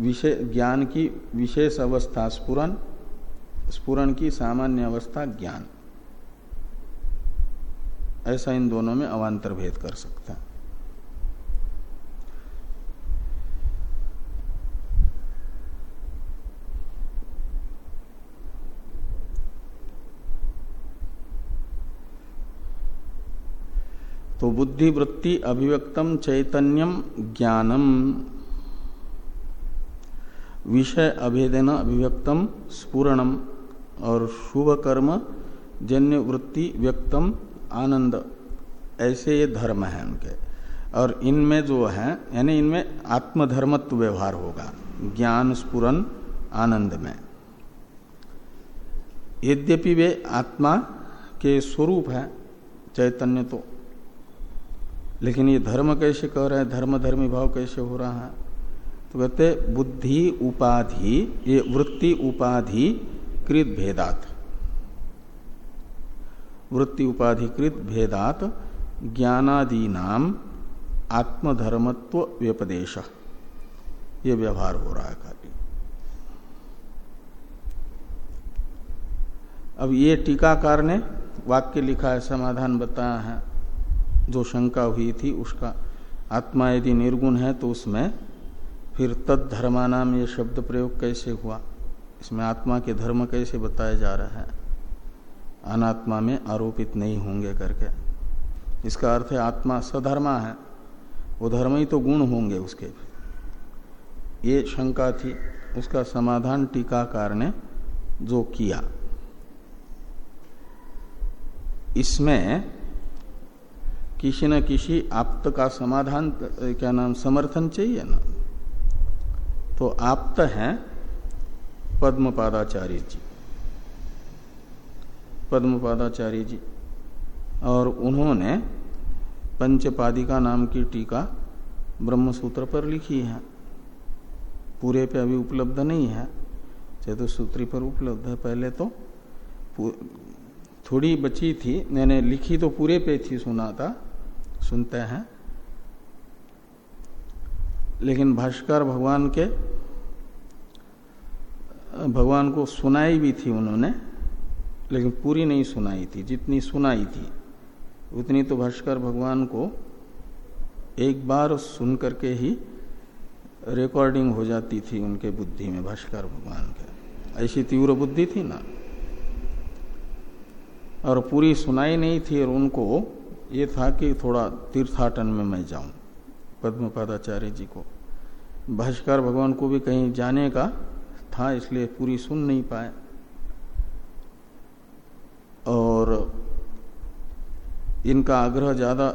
विशेष ज्ञान की विशेष अवस्था स्पुरन स्पुरन की सामान्य अवस्था ज्ञान। ऐसा इन दोनों में अवान्तर भेद कर सकता है। तो बुद्धि वृत्ति अभिव्यक्तम चैतन्यम ज्ञानम। विषय अभेदन अभिव्यक्तम स्पूरणम और शुभ कर्म जन्य वृत्ति व्यक्तम आनंद। ऐसे ये धर्म है उनके। और इनमें जो है, यानी इनमें आत्मधर्मत्व व्यवहार होगा, ज्ञान स्पुरन आनंद में। यद्यपि वे आत्मा के स्वरूप है, चैतन्य तो लेकिन ये धर्म कैसे कह रहे हैं? धर्म धर्मी भाव कैसे हो रहा है? तो कहते बुद्धि उपाधि, ये वृत्ति उपाधि कृत भेदात। वृत्ति उपाधिकृत भेदात ज्ञानादि नाम आत्मधर्मत्व व्यपदेश। ये व्यवहार हो रहा है खाली। अब ये टीकाकार ने वाक्य लिखा है, समाधान बताया है। जो शंका हुई थी उसका, आत्मा यदि निर्गुण है तो उसमें फिर तद धर्मानाम ये शब्द प्रयोग कैसे हुआ? इसमें आत्मा के धर्म कैसे बताया जा रहा है? अनात्मा में आरोपित नहीं होंगे करके। इसका अर्थ है आत्मा सधर्मा है। वो धर्म ही तो गुण होंगे उसके। ये शंका थी, उसका समाधान टीकाकार ने जो किया। इसमें किसी न किसी आप्त का समाधान, क्या नाम, समर्थन चाहिए ना? तो आप्त है पद्मपादाचार्य जी। पद्मपादाचार्य जी। और उन्होंने पंचपादिका नाम की टीका ब्रह्म सूत्र पर लिखी है। पूरे पे अभी उपलब्ध नहीं है। चतुसूत्री पर उपलब्ध है। पहले तो थोड़ी बची थी। मैंने लिखी तो पूरे पे थी, सुना था। सुनते हैं। लेकिन भाष्कर भगवान के, भगवान को सुनाई भी थी उन्होंने, लेकिन पूरी नहीं सुनाई थी। जितनी सुनाई थी, उतनी तो भाष्कर भगवान को एक बार सुन करके ही रिकॉर्डिंग हो जाती थी उनके बुद्धि में, भाष्कर भगवान के। ऐसी तीव्र बुद्धि थी ना। और पूरी सुनाई नहीं थी और उनको ये था कि थोड़ा तीर्थाटन में मैं जाऊँ, पद्मपादाचार्य जी को। भाष्कर भगवान को भी कहीं जाने का था, इसलिए पूरी सुन नहीं पाए। और इनका आग्रह ज़्यादा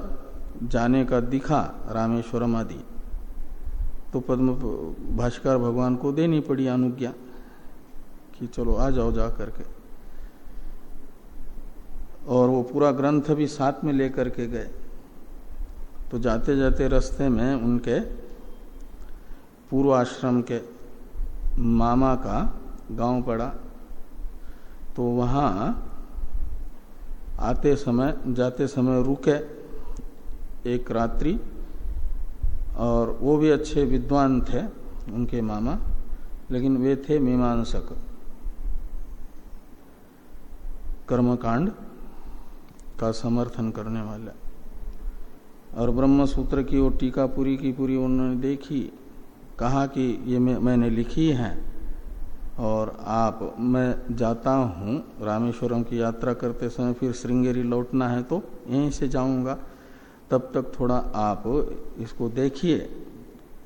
जाने का दिखा रामेश्वरम आदि तो पद्म भाष्कर भगवान को देनी पड़ी अनुज्ञा कि चलो आ जाओ जा करके और वो पूरा ग्रंथ भी साथ में लेकर के गए। तो जाते जाते रास्ते में उनके पूर्व आश्रम के मामा का गाँव पड़ा। तो वहाँ आते समय, जाते समय रुके एक रात्रि और वो भी अच्छे विद्वान थे उनके मामा, लेकिन वे थे मीमांसक। कर्मकांड का समर्थन करने वाले। और ब्रह्म सूत्र की वो टीका पूरी की पूरी उन्होंने देखी कहा कि ये मैं, मैंने लिखी है और आप मैं जाता हूँ रामेश्वरम की यात्रा करते समय फिर श्रृंगेरी लौटना है तो यहीं से जाऊँगा। तब तक थोड़ा आप इसको देखिए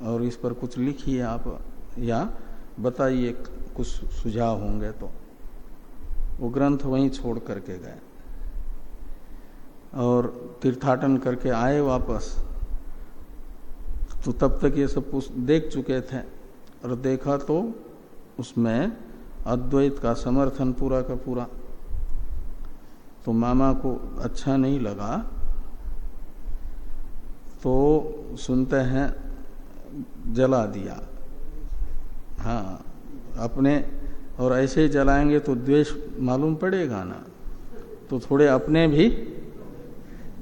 और इस पर कुछ लिखिए आप या बताइए कुछ सुझाव होंगे तो। वो ग्रंथ वहीं छोड़ करके गए। और तीर्थाटन करके आए वापस तो तब तक ये सब देख चुके थे। और देखा तो उसमें अद्वैत का समर्थन पूरा का पूरा। तो मामा को अच्छा नहीं लगा। तो सुनते हैं, जला दिया। हाँ अपने, और ऐसे ही जलाएँगे तो द्वेष मालूम पड़ेगा ना। तो थोड़े अपने भी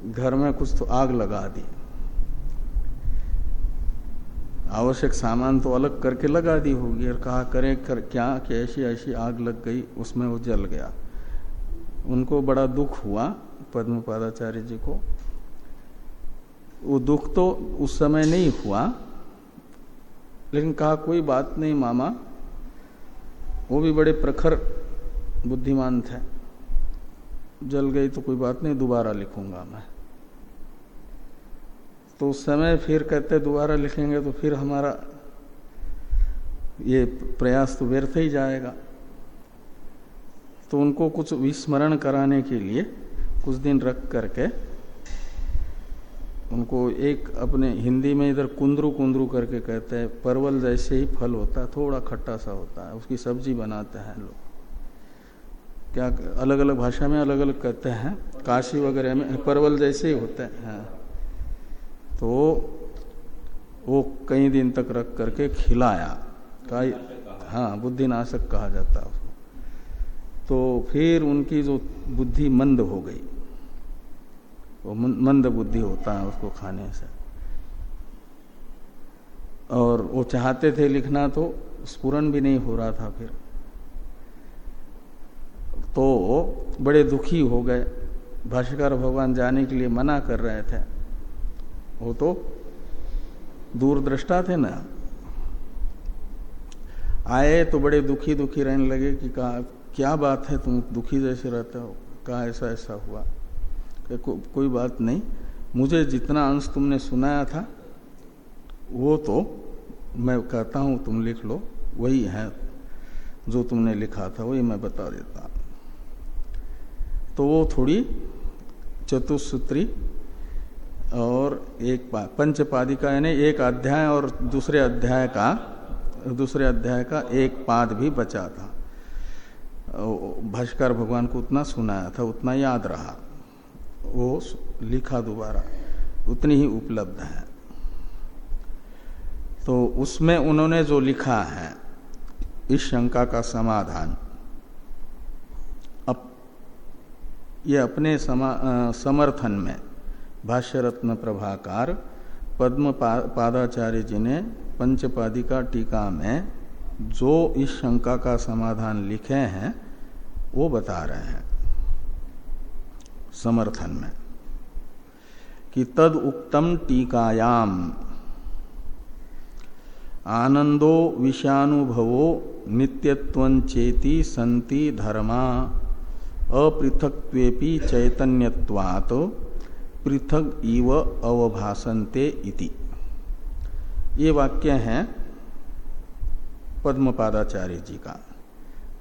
घर में कुछ तो आग लगा दी। आवश्यक सामान तो अलग करके लगा दी होगी और कहा, करें, कर, क्या, कि ऐसी ऐसी आग लग गई, उसमें वो जल गया। उनको बड़ा दुख हुआ पद्म पादाचार्य जी को। वो दुख तो उस समय नहीं हुआ, लेकिन कहा, कोई बात नहीं, मामा, वो भी बड़े प्रखर, बुद्धिमान थे। जल गई तो कोई बात नहीं, दोबारा लिखूँगा मैं। तो उस समय फिर कहते दोबारा लिखेंगे तो फिर हमारा ये प्रयास तो व्यर्थ ही जाएगा। तो उनको कुछ विस्मरण कराने के लिए कुछ दिन रख करके उनको एक अपने हिंदी में इधर कुंदरू कुंदरू करके कहते हैं, परवल जैसे ही फल होता है, थोड़ा खट्टा सा होता है, उसकी सब्ज़ी बनाते हैं लोग। क्या अलग अलग भाषा में अलग अलग कहते हैं। काशी वगैरह में, परवल जैसे ही होते हैं। तो वो कई दिन तक रख करके खिलाया। का हाँ बुद्धिनाशक कहा जाता है तो फिर उनकी जो बुद्धि मंद हो गई। वो मंद बुद्धि होता है उसको खाने से। और वो चाहते थे लिखना तो स्पुरन भी नहीं हो रहा था फिर। तो बड़े दुखी हो गए। भाष्यकार भगवान जाने के लिए मना कर रहे थे। वो तो दूरदृष्टा थे ना। आए तो बड़े दुखी दुखी रहने लगे कि कहा क्या बात है तुम दुखी जैसे रहते हो? कहा ऐसा ऐसा हुआ? को, कोई बात नहीं। मुझे जितना अंश तुमने सुनाया था वो तो मैं कहता हूँ तुम लिख लो। वही है जो तुमने लिखा था वही मैं बता देता तो वो थोड़ी चतुसूत्री और एक पंचपादिका, यानी एक अध्याय और दूसरे अध्याय का, दूसरे अध्याय का एक पाद भी बचा था। भाष्कर भगवान को उतना सुनाया था, उतना याद रहा। वो लिखा दोबारा, उतनी ही उपलब्ध है। तो उसमें उन्होंने जो लिखा है, इस शंका का समाधान अब ये अपने समर्थन में भाष्य रत्न प्रभाकार, पद्म पादाचार्य जी ने पंचपादिका टीका में जो इस शंका का समाधान लिखे हैं, वो बता रहे हैं, समर्थन में, कि तद उक्तम टीकायाम, आनंदो विषानुभवो नित्यत्वचेति संति धर्मा अपृथक्वेपि चैतन्यवात पृथक इव अवभासन्ते इति। ये वाक्य है पद्मपादाचार्य जी का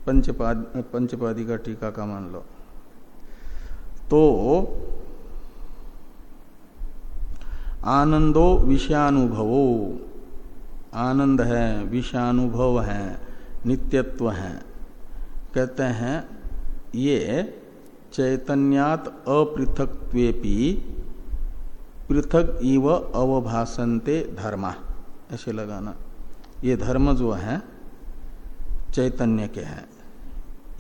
पंचपाद पंचपादी का टीका का मान लो। तो आनंदो विषयानुभवो। आनंद है, विषयानुभव है, नित्यत्व है। कहते हैं ये चैतन्यात अपृथक्वेपी पृथक इव अवभाषंते धर्मा। ऐसे लगाना। ये धर्म जो है, चैतन्य के हैं।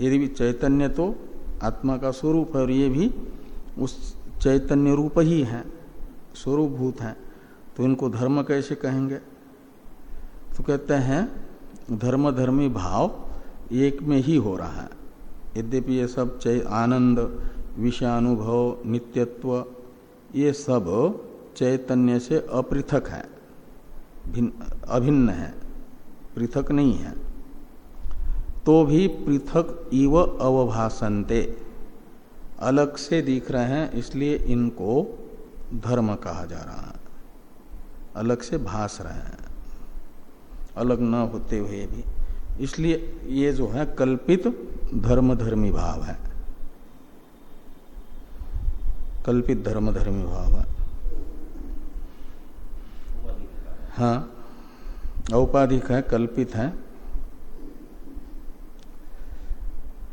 यदि भी चैतन्य तो आत्मा का स्वरूप है और ये भी उस चैतन्य रूप ही है स्वरूप भूत है तो इनको धर्म कैसे कहेंगे? तो कहते हैं धर्म धर्मी भाव एक में ही हो रहा है। यद्यपि ये सब चै आनंद, विषयानुभव, नित्यत्व, ये सब चैतन्य से अपृथक है। अभिन्न है। पृथक नहीं है। तो भी पृथक इव अवभाषंते अलग से दिख रहे हैं, इसलिए इनको धर्म कहा जा रहा है। अलग से भास रहे हैं। अलग न होते हुए भी। इसलिए ये जो है, कल्पित धर्म धर्मी भाव है। कल्पित धर्म धर्मी भाव है। हाँ औपाधिक है, कल्पित है।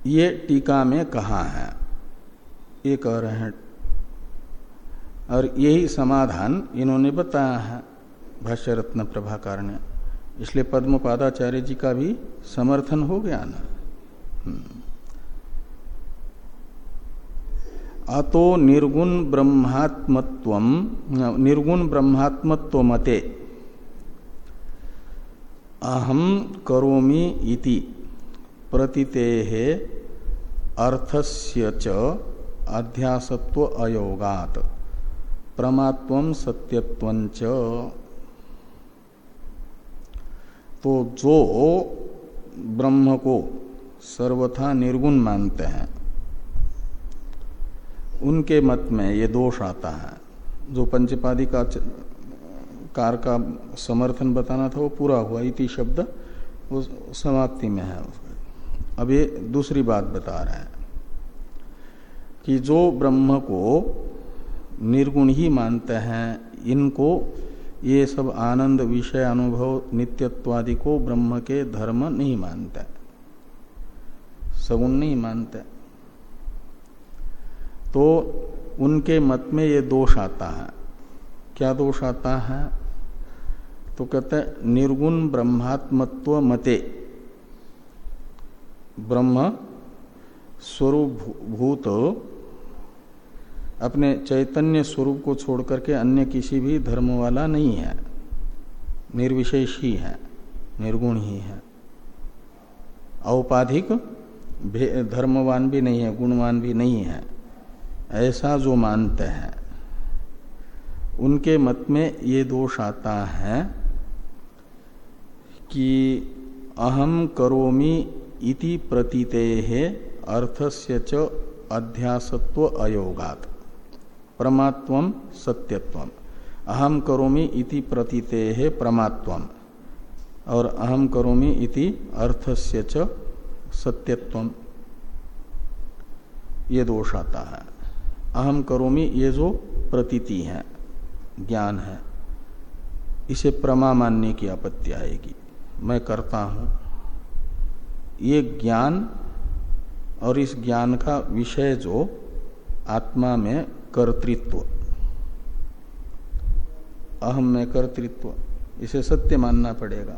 ये टीका में कहा है। ये कह रहे हैं, और यही समाधान इन्होंने बताया है भाष्य रत्न प्रभाकार ने। इसलिए पद्म पादाचार्य जी का भी समर्थन हो गया ना। अतो निर्गुण ब्रह्मात्मत्व निर्गुण ब्रह्मात्मत्व मते अहम करोमि इति। प्रतीते अर्थस्य च अध्यासत्व अयोगात प्रमात्व सत्यत्व तो जो ब्रह्म को सर्वथा निर्गुण मानते हैं। उनके मत में ये दोष आता है। जो पंचपादी का कार का समर्थन बताना था, वो पूरा हुआ। इति शब्द वो समाप्ति में है। अब ये दूसरी बात बता रहे हैं कि जो ब्रह्म को निर्गुण ही मानते हैं, इनको ये सब आनंद, विषय, अनुभव, नित्यत्वादि को ब्रह्म के धर्म नहीं मानते। सगुण नहीं मानते। तो उनके मत में ये दोष आता है। क्या दोष आता है? तो कहते निर्गुण ब्रह्मात्मत्व मते। ब्रह्म स्वरूप भूत अपने चैतन्य स्वरूप को छोड़ करके अन्य किसी भी धर्म वाला नहीं है। निर्विशेष ही है, निर्गुण ही है। औपाधिक धर्मवान भी नहीं है, गुणवान भी नहीं है। ऐसा जो मानते हैं, उनके मत में ये दोष आता है कि अहम करोमि इति प्रतीते अर्थस्य च अध्यासत्व अयोगात। प्रमात्व सत्यत्व अहम करोमि इति प्रतीते है प्रमात्व और अहम करोमि इति अर्थस्य च सत्यत्व। ये दोष आता है। अहम करोमि, ये जो प्रतीति है, ज्ञान है, इसे प्रमा मानने की आपत्ति आएगी। मैं करता हूँ। ये ज्ञान और इस ज्ञान का विषय जो आत्मा में कर्तृत्व। अहम में कर्तृत्व, इसे सत्य मानना पड़ेगा।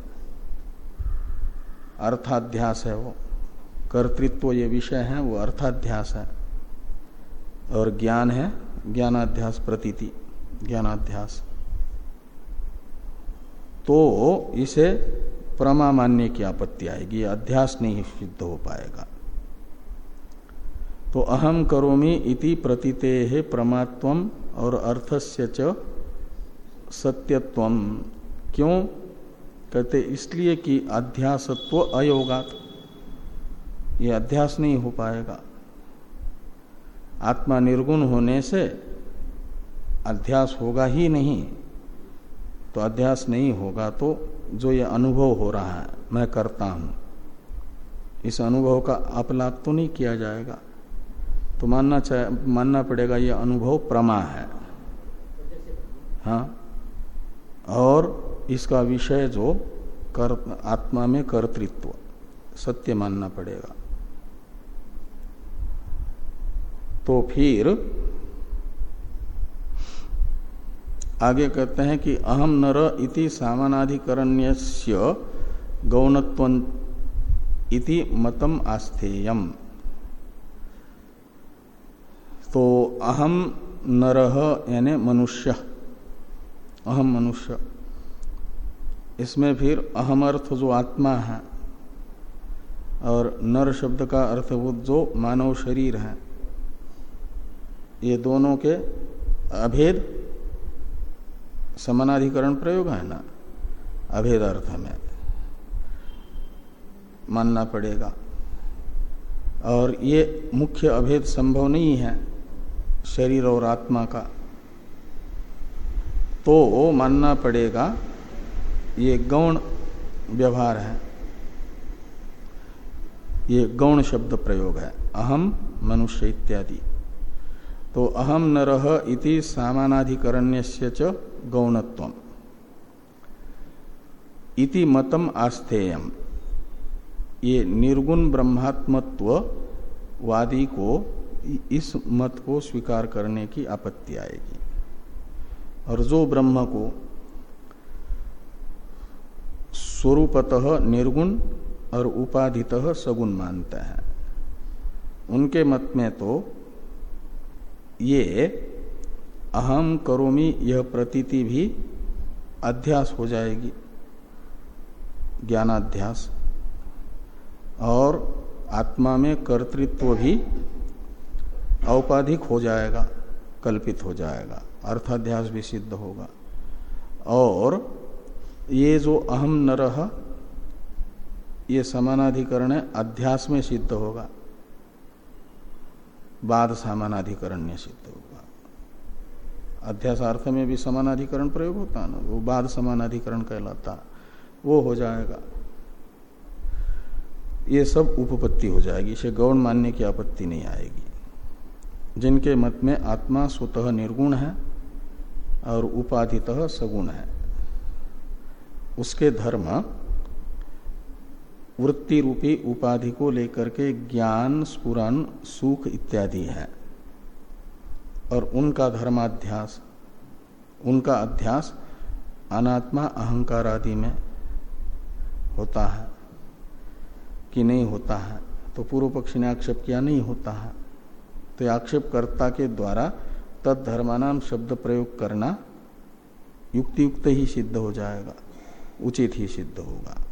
अर्थाध्यास है वो। कर्तृत्व ये विषय है, वो अर्थाध्यास है। और ज्ञान है, ज्ञानाध्यास प्रतीति, ज्ञानाध्यास। तो इसे प्रमा मानने की आपत्ति आएगी, अध्यास नहीं सिद्ध हो पाएगा। तो अहम करोमि इति प्रतीते है प्रमात्व और अर्थस्य च सत्यत्व। क्यों? कहते, इसलिए कि अध्यासत्व अयोगात। ये अध्यास नहीं हो पाएगा। आत्मा निर्गुण होने से अध्यास होगा ही नहीं। तो अध्यास नहीं होगा तो जो ये अनुभव हो रहा है, मैं करता हूँ। इस अनुभव का अपलाप तो नहीं किया जाएगा। तो मानना चाहे मानना पड़ेगा ये अनुभव प्रमा है। हाँ? और इसका विषय जो कर, आत्मा में कर्तृत्व, सत्य मानना पड़ेगा। तो फिर आगे कहते हैं कि अहम नर इति सामानाधिकरण्य गौणत्व इति मतम आस्थेयम। तो अहम नर यानी मनुष्य। अहम मनुष्य। इसमें फिर अहम अर्थ जो आत्मा है और नर शब्द का अर्थभूत जो मानव शरीर है। ये दोनों के अभेद समानाधिकरण प्रयोग है ना? अभेद अर्थ में। मानना पड़ेगा। और ये मुख्य अभेद संभव नहीं है शरीर और आत्मा का। तो मानना पड़ेगा, ये गौण व्यवहार है। ये गौण शब्द प्रयोग है। अहम मनुष्य इत्यादि। तो अहम न रह इति सामानाधिकरण्य च गौणत्व इति मतम आस्थेयम। ये निर्गुण ब्रह्मात्मत्व वादी को इस मत को स्वीकार करने की आपत्ति आएगी। और जो ब्रह्म को स्वरूपतः निर्गुण और उपाधितः सगुण मानता है, उनके मत में तो ये अहम करोमी, यह प्रतीति भी अध्यास हो जाएगी, ज्ञानाध्यास। और आत्मा में कर्तृत्व भी औपाधिक हो जाएगा, कल्पित हो जाएगा, अर्थाध्यास भी सिद्ध होगा। और ये जो अहम न रह ये समानाधिकरण अध्यास में सिद्ध होगा। बाद समानाधिकरण में सिद्ध होगा। अध्यास अर्थ में भी समानाधिकरण प्रयोग होता है ना, वो बाद समानाधिकरण कहलाता वो हो जाएगा। ये सब उपपत्ति हो जाएगी, इसे गौण मानने की आपत्ति नहीं आएगी। जिनके मत में आत्मा स्वतः निर्गुण है और उपाधितः सगुण है। उसके धर्म वृत्ति रूपी उपाधि को लेकर के ज्ञान स्पुरन सुख इत्यादि है। और उनका धर्माध्यास, उनका अध्यास अनात्मा, अहंकार आदि में होता है कि नहीं होता है। तो पूर्व पक्षी ने आक्षेप किया, नहीं होता है। तो आक्षेपकर्ता के द्वारा तद धर्मानाम शब्द प्रयोग करना युक्ति युक्त ही सिद्ध हो जाएगा, उचित ही सिद्ध होगा।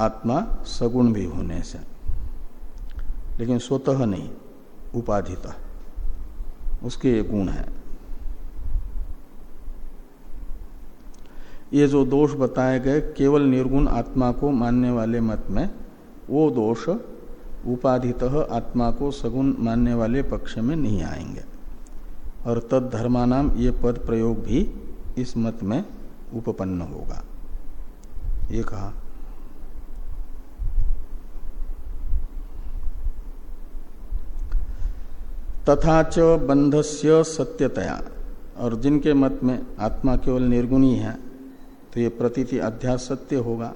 आत्मा सगुण भी होने से। लेकिन स्वतः नहीं, उपाधिता। उसके गुण है। ये जो दोष बताए गए, केवल निर्गुण आत्मा को मानने वाले मत में, वो दोष उपाधितः आत्मा को सगुण मानने वाले पक्ष में नहीं आएँगे। और तद धर्मानाम ये पद प्रयोग भी इस मत में उपपन्न होगा। ये कहा। तथा च बंधस्य सत्यतया। और जिनके मत में आत्मा केवल निर्गुणी है तो ये प्रतीति अध्यास सत्य होगा।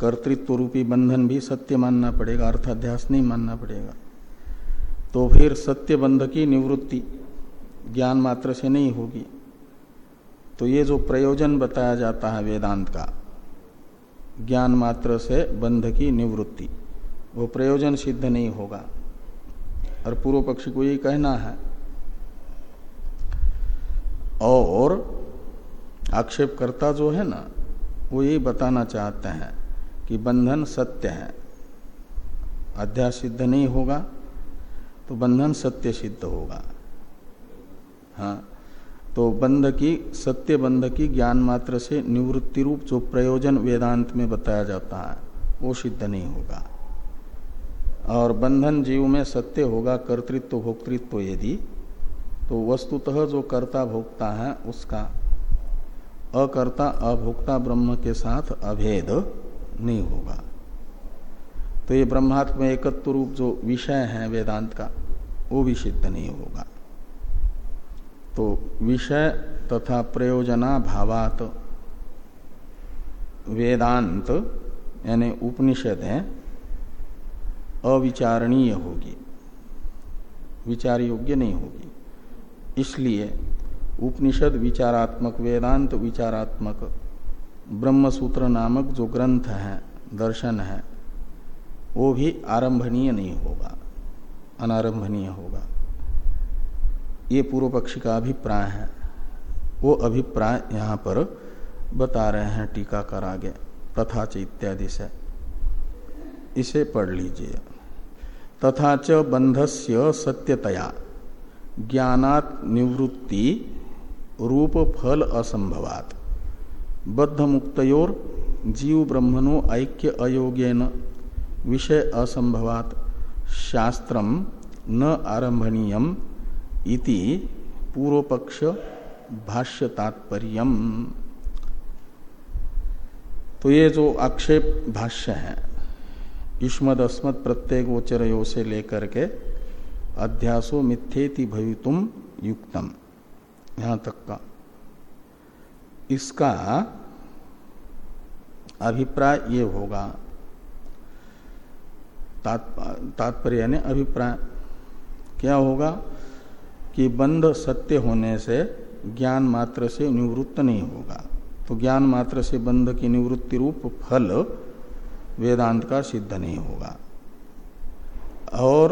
कर्तृत्व रूपी बंधन भी सत्य मानना पड़ेगा अर्थाध्यास नहीं मानना पड़ेगा। तो फिर सत्य बंध की निवृत्ति ज्ञान मात्र से नहीं होगी। तो ये जो प्रयोजन बताया जाता है वेदांत का, ज्ञान मात्र से बंध की निवृत्ति, वो प्रयोजन सिद्ध नहीं होगा। और पूर्व पक्षी को यही कहना है। और आक्षेपकर्ता जो है ना, वो यही बताना चाहते हैं कि बंधन सत्य है। अध्यास सिद्ध नहीं होगा तो बंधन सत्य सिद्ध होगा। हाँ तो बंध की, सत्य बंध की ज्ञान मात्र से निवृत्ति रूप जो प्रयोजन वेदांत में बताया जाता है, वो सिद्ध नहीं होगा। और बंधन जीव में सत्य होगा, कर्तृत्व, भोक्तृत्व यदि तो वस्तुतः जो कर्ता भोक्ता है, उसका अकर्ता, अभोक्ता ब्रह्म के साथ अभेद नहीं होगा। तो ये ब्रह्मात्म एकत्व रूप जो विषय है वेदांत का, वो भी सिद्ध नहीं होगा। तो विषय तथा प्रयोजना भावात वेदांत, यानी उपनिषद है अविचारणीय होगी। विचार योग्य नहीं होगी। इसलिए उपनिषद विचारात्मक, वेदांत विचारात्मक, ब्रह्मसूत्र नामक जो ग्रंथ है, दर्शन है, वो भी आरंभनीय नहीं होगा, अनारंभनीय होगा। ये पूर्व पक्षी का अभिप्राय है। वो अभिप्राय यहाँ पर बता रहे हैं टीकाकर आगे, तथा इत्यादि से। इसे पढ़ लीजिए। तथा च बंधस्य सत्यतया। ज्ञानात निवृत्ति रूप फल असंभवात बद्ध मुक्तोर जीव ब्रह्मणो ऐक्य अयोग्यन विषय असंभवात शास्त्रम न आरंभनीय इति पूर्व पक्ष भाष्य तात्पर्य तो ये जो आक्षेप भाष्य है युष्मद अस्मद प्रत्येक गोचर से लेकर के अध्यासो मिथ्येति भवितुम युक्तम। यहाँ तक का। इसका अभिप्राय ये होगा। तात्पर्य यानी अभिप्राय। क्या होगा कि बंध सत्य होने से ज्ञान मात्र से निवृत्त नहीं होगा। तो ज्ञान मात्र से बंध की निवृत्ति रूप फल वेदांत का सिद्ध नहीं होगा। और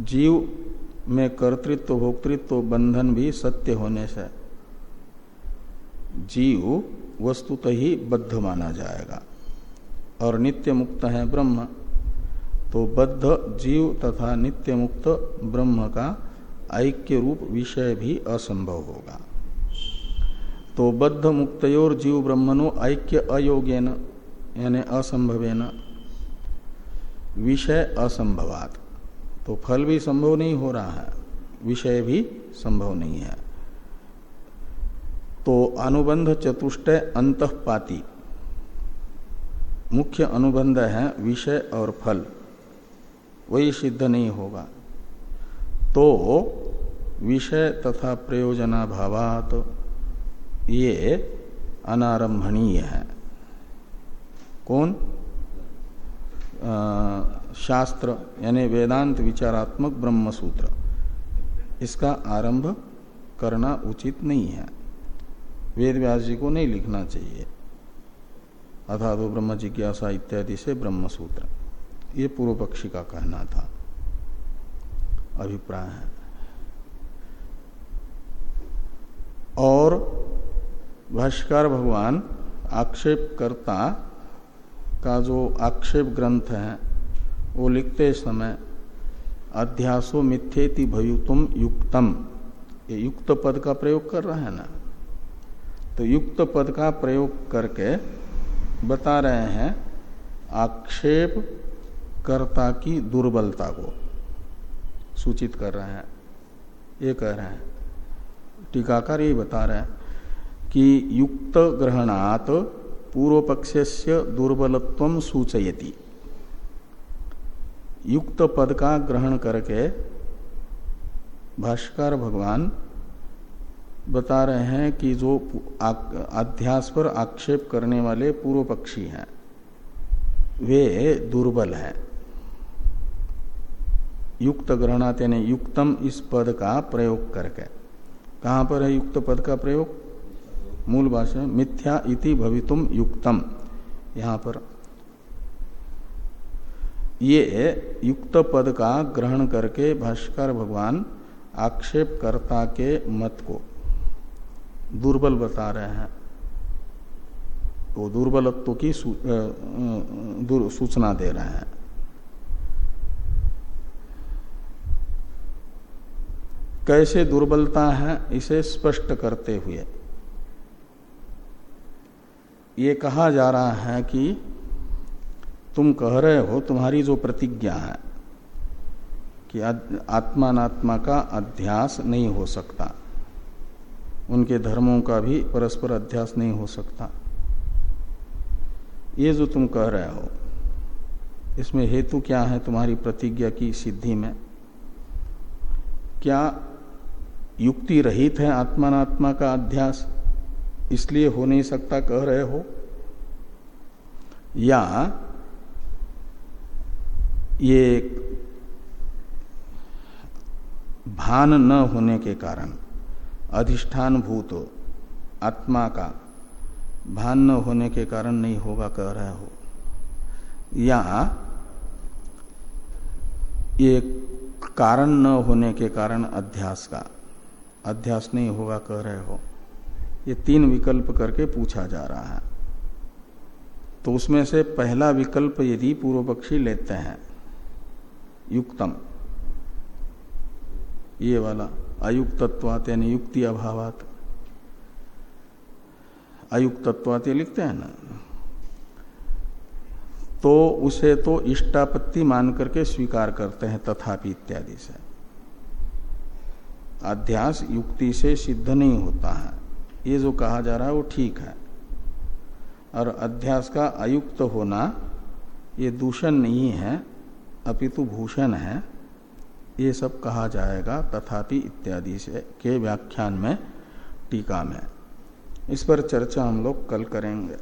जीव में कर्तृत्व, भोक्तृत्व, बंधन भी सत्य होने से जीव वस्तुत ही बद्ध माना जाएगा। और नित्य मुक्त है ब्रह्म तो बद्ध जीव तथा नित्य मुक्त ब्रह्म का ऐक्य रूप विषय भी असंभव होगा। तो बद्ध मुक्तोर जीव ब्रह्मणो ऐक्य अयोग्यन। यानी असंभवेन। विषय असंभवात। तो फल भी संभव नहीं हो रहा है, विषय भी संभव नहीं है। तो अनुबंध चतुष्टय अंतपाती। मुख्य अनुबंध है विषय और फल। वही सिद्ध नहीं होगा। तो विषय तथा प्रयोजनाभावात, ये अनारंभणीय है। कौन? आ, शास्त्र यानी वेदांत विचारात्मक ब्रह्म सूत्र इसका आरंभ करना उचित नहीं है। वेद व्यास जी को नहीं लिखना चाहिए। अथा तो ब्रह्म जिज्ञासा इत्यादि से ब्रह्म सूत्र ये पूर्व पक्षी का कहना था। अभिप्राय है। और भाष्कर भगवान आक्षेपकर्ता का जो आक्षेप ग्रंथ है, वो लिखते समय अध्यासो मिथ्येति भयुतुम युक्तम। ये युक्त पद का प्रयोग कर रहा है ना? तो युक्त पद का प्रयोग करके बता रहे हैं आक्षेप कर्ता की दुर्बलता को। सूचित कर रहे हैं। ये कह रहे हैं। टीकाकार यही बता रहे हैं कि युक्त ग्रहणात पूर्व से दुर्बलत्व सूचयति। युक्त पद का ग्रहण करके भाष्कर भगवान बता रहे हैं कि जो अध्यास पर आक्षेप करने वाले पूर्व पक्षी हैं, वे दुर्बल हैं। युक्त ग्रहणात यानी युक्तम इस पद का प्रयोग करके। कहाँ पर है युक्त पद का प्रयोग? मूल भाषा मिथ्या इति भवितुम युक्तम। यहाँ पर ये युक्त पद का ग्रहण करके भाष्कर भगवान आक्षेपकर्ता के मत को दुर्बल बता रहे हैं। तो दुर्बलत्व की सूचना दे रहे हैं। कैसे दुर्बलता है, इसे स्पष्ट करते हुए ये कहा जा रहा है कि तुम कह रहे हो, तुम्हारी जो प्रतिज्ञा है कि आत्मात्मा का अध्यास नहीं हो सकता। उनके धर्मों का भी परस्पर अध्यास नहीं हो सकता। ये जो तुम कह रहे हो, इसमें हेतु क्या है तुम्हारी प्रतिज्ञा की सिद्धि में? क्या युक्ति रहित है आत्मात्मा का अध्यास? इसलिए हो नहीं सकता कह रहे हो? या ये भान न होने के कारण अधिष्ठान भूत आत्मा का भान न होने के कारण नहीं होगा कह रहे हो? या ये कारण न होने के कारण अध्यास का, अध्यास नहीं होगा कह रहे हो? ये तीन विकल्प करके पूछा जा रहा है। तो उसमें से पहला विकल्प यदि पूर्व पक्षी लेते हैं, युक्तम, ये वाला, अयुक्तत्वात यानी युक्ति अभावात। अयुक्तत्वात ये लिखते हैं ना। तो उसे तो इष्टापत्ति मान करके स्वीकार करते हैं तथापि इत्यादि से। अध्यास युक्ति से सिद्ध नहीं होता है। ये जो कहा जा रहा है वो ठीक है। और अध्यास का अयुक्त होना ये दूषण नहीं है, अपितु भूषण है, ये सब कहा जाएगा, तथापि इत्यादि से के व्याख्यान में टीका में। इस पर चर्चा हम लोग कल करेंगे।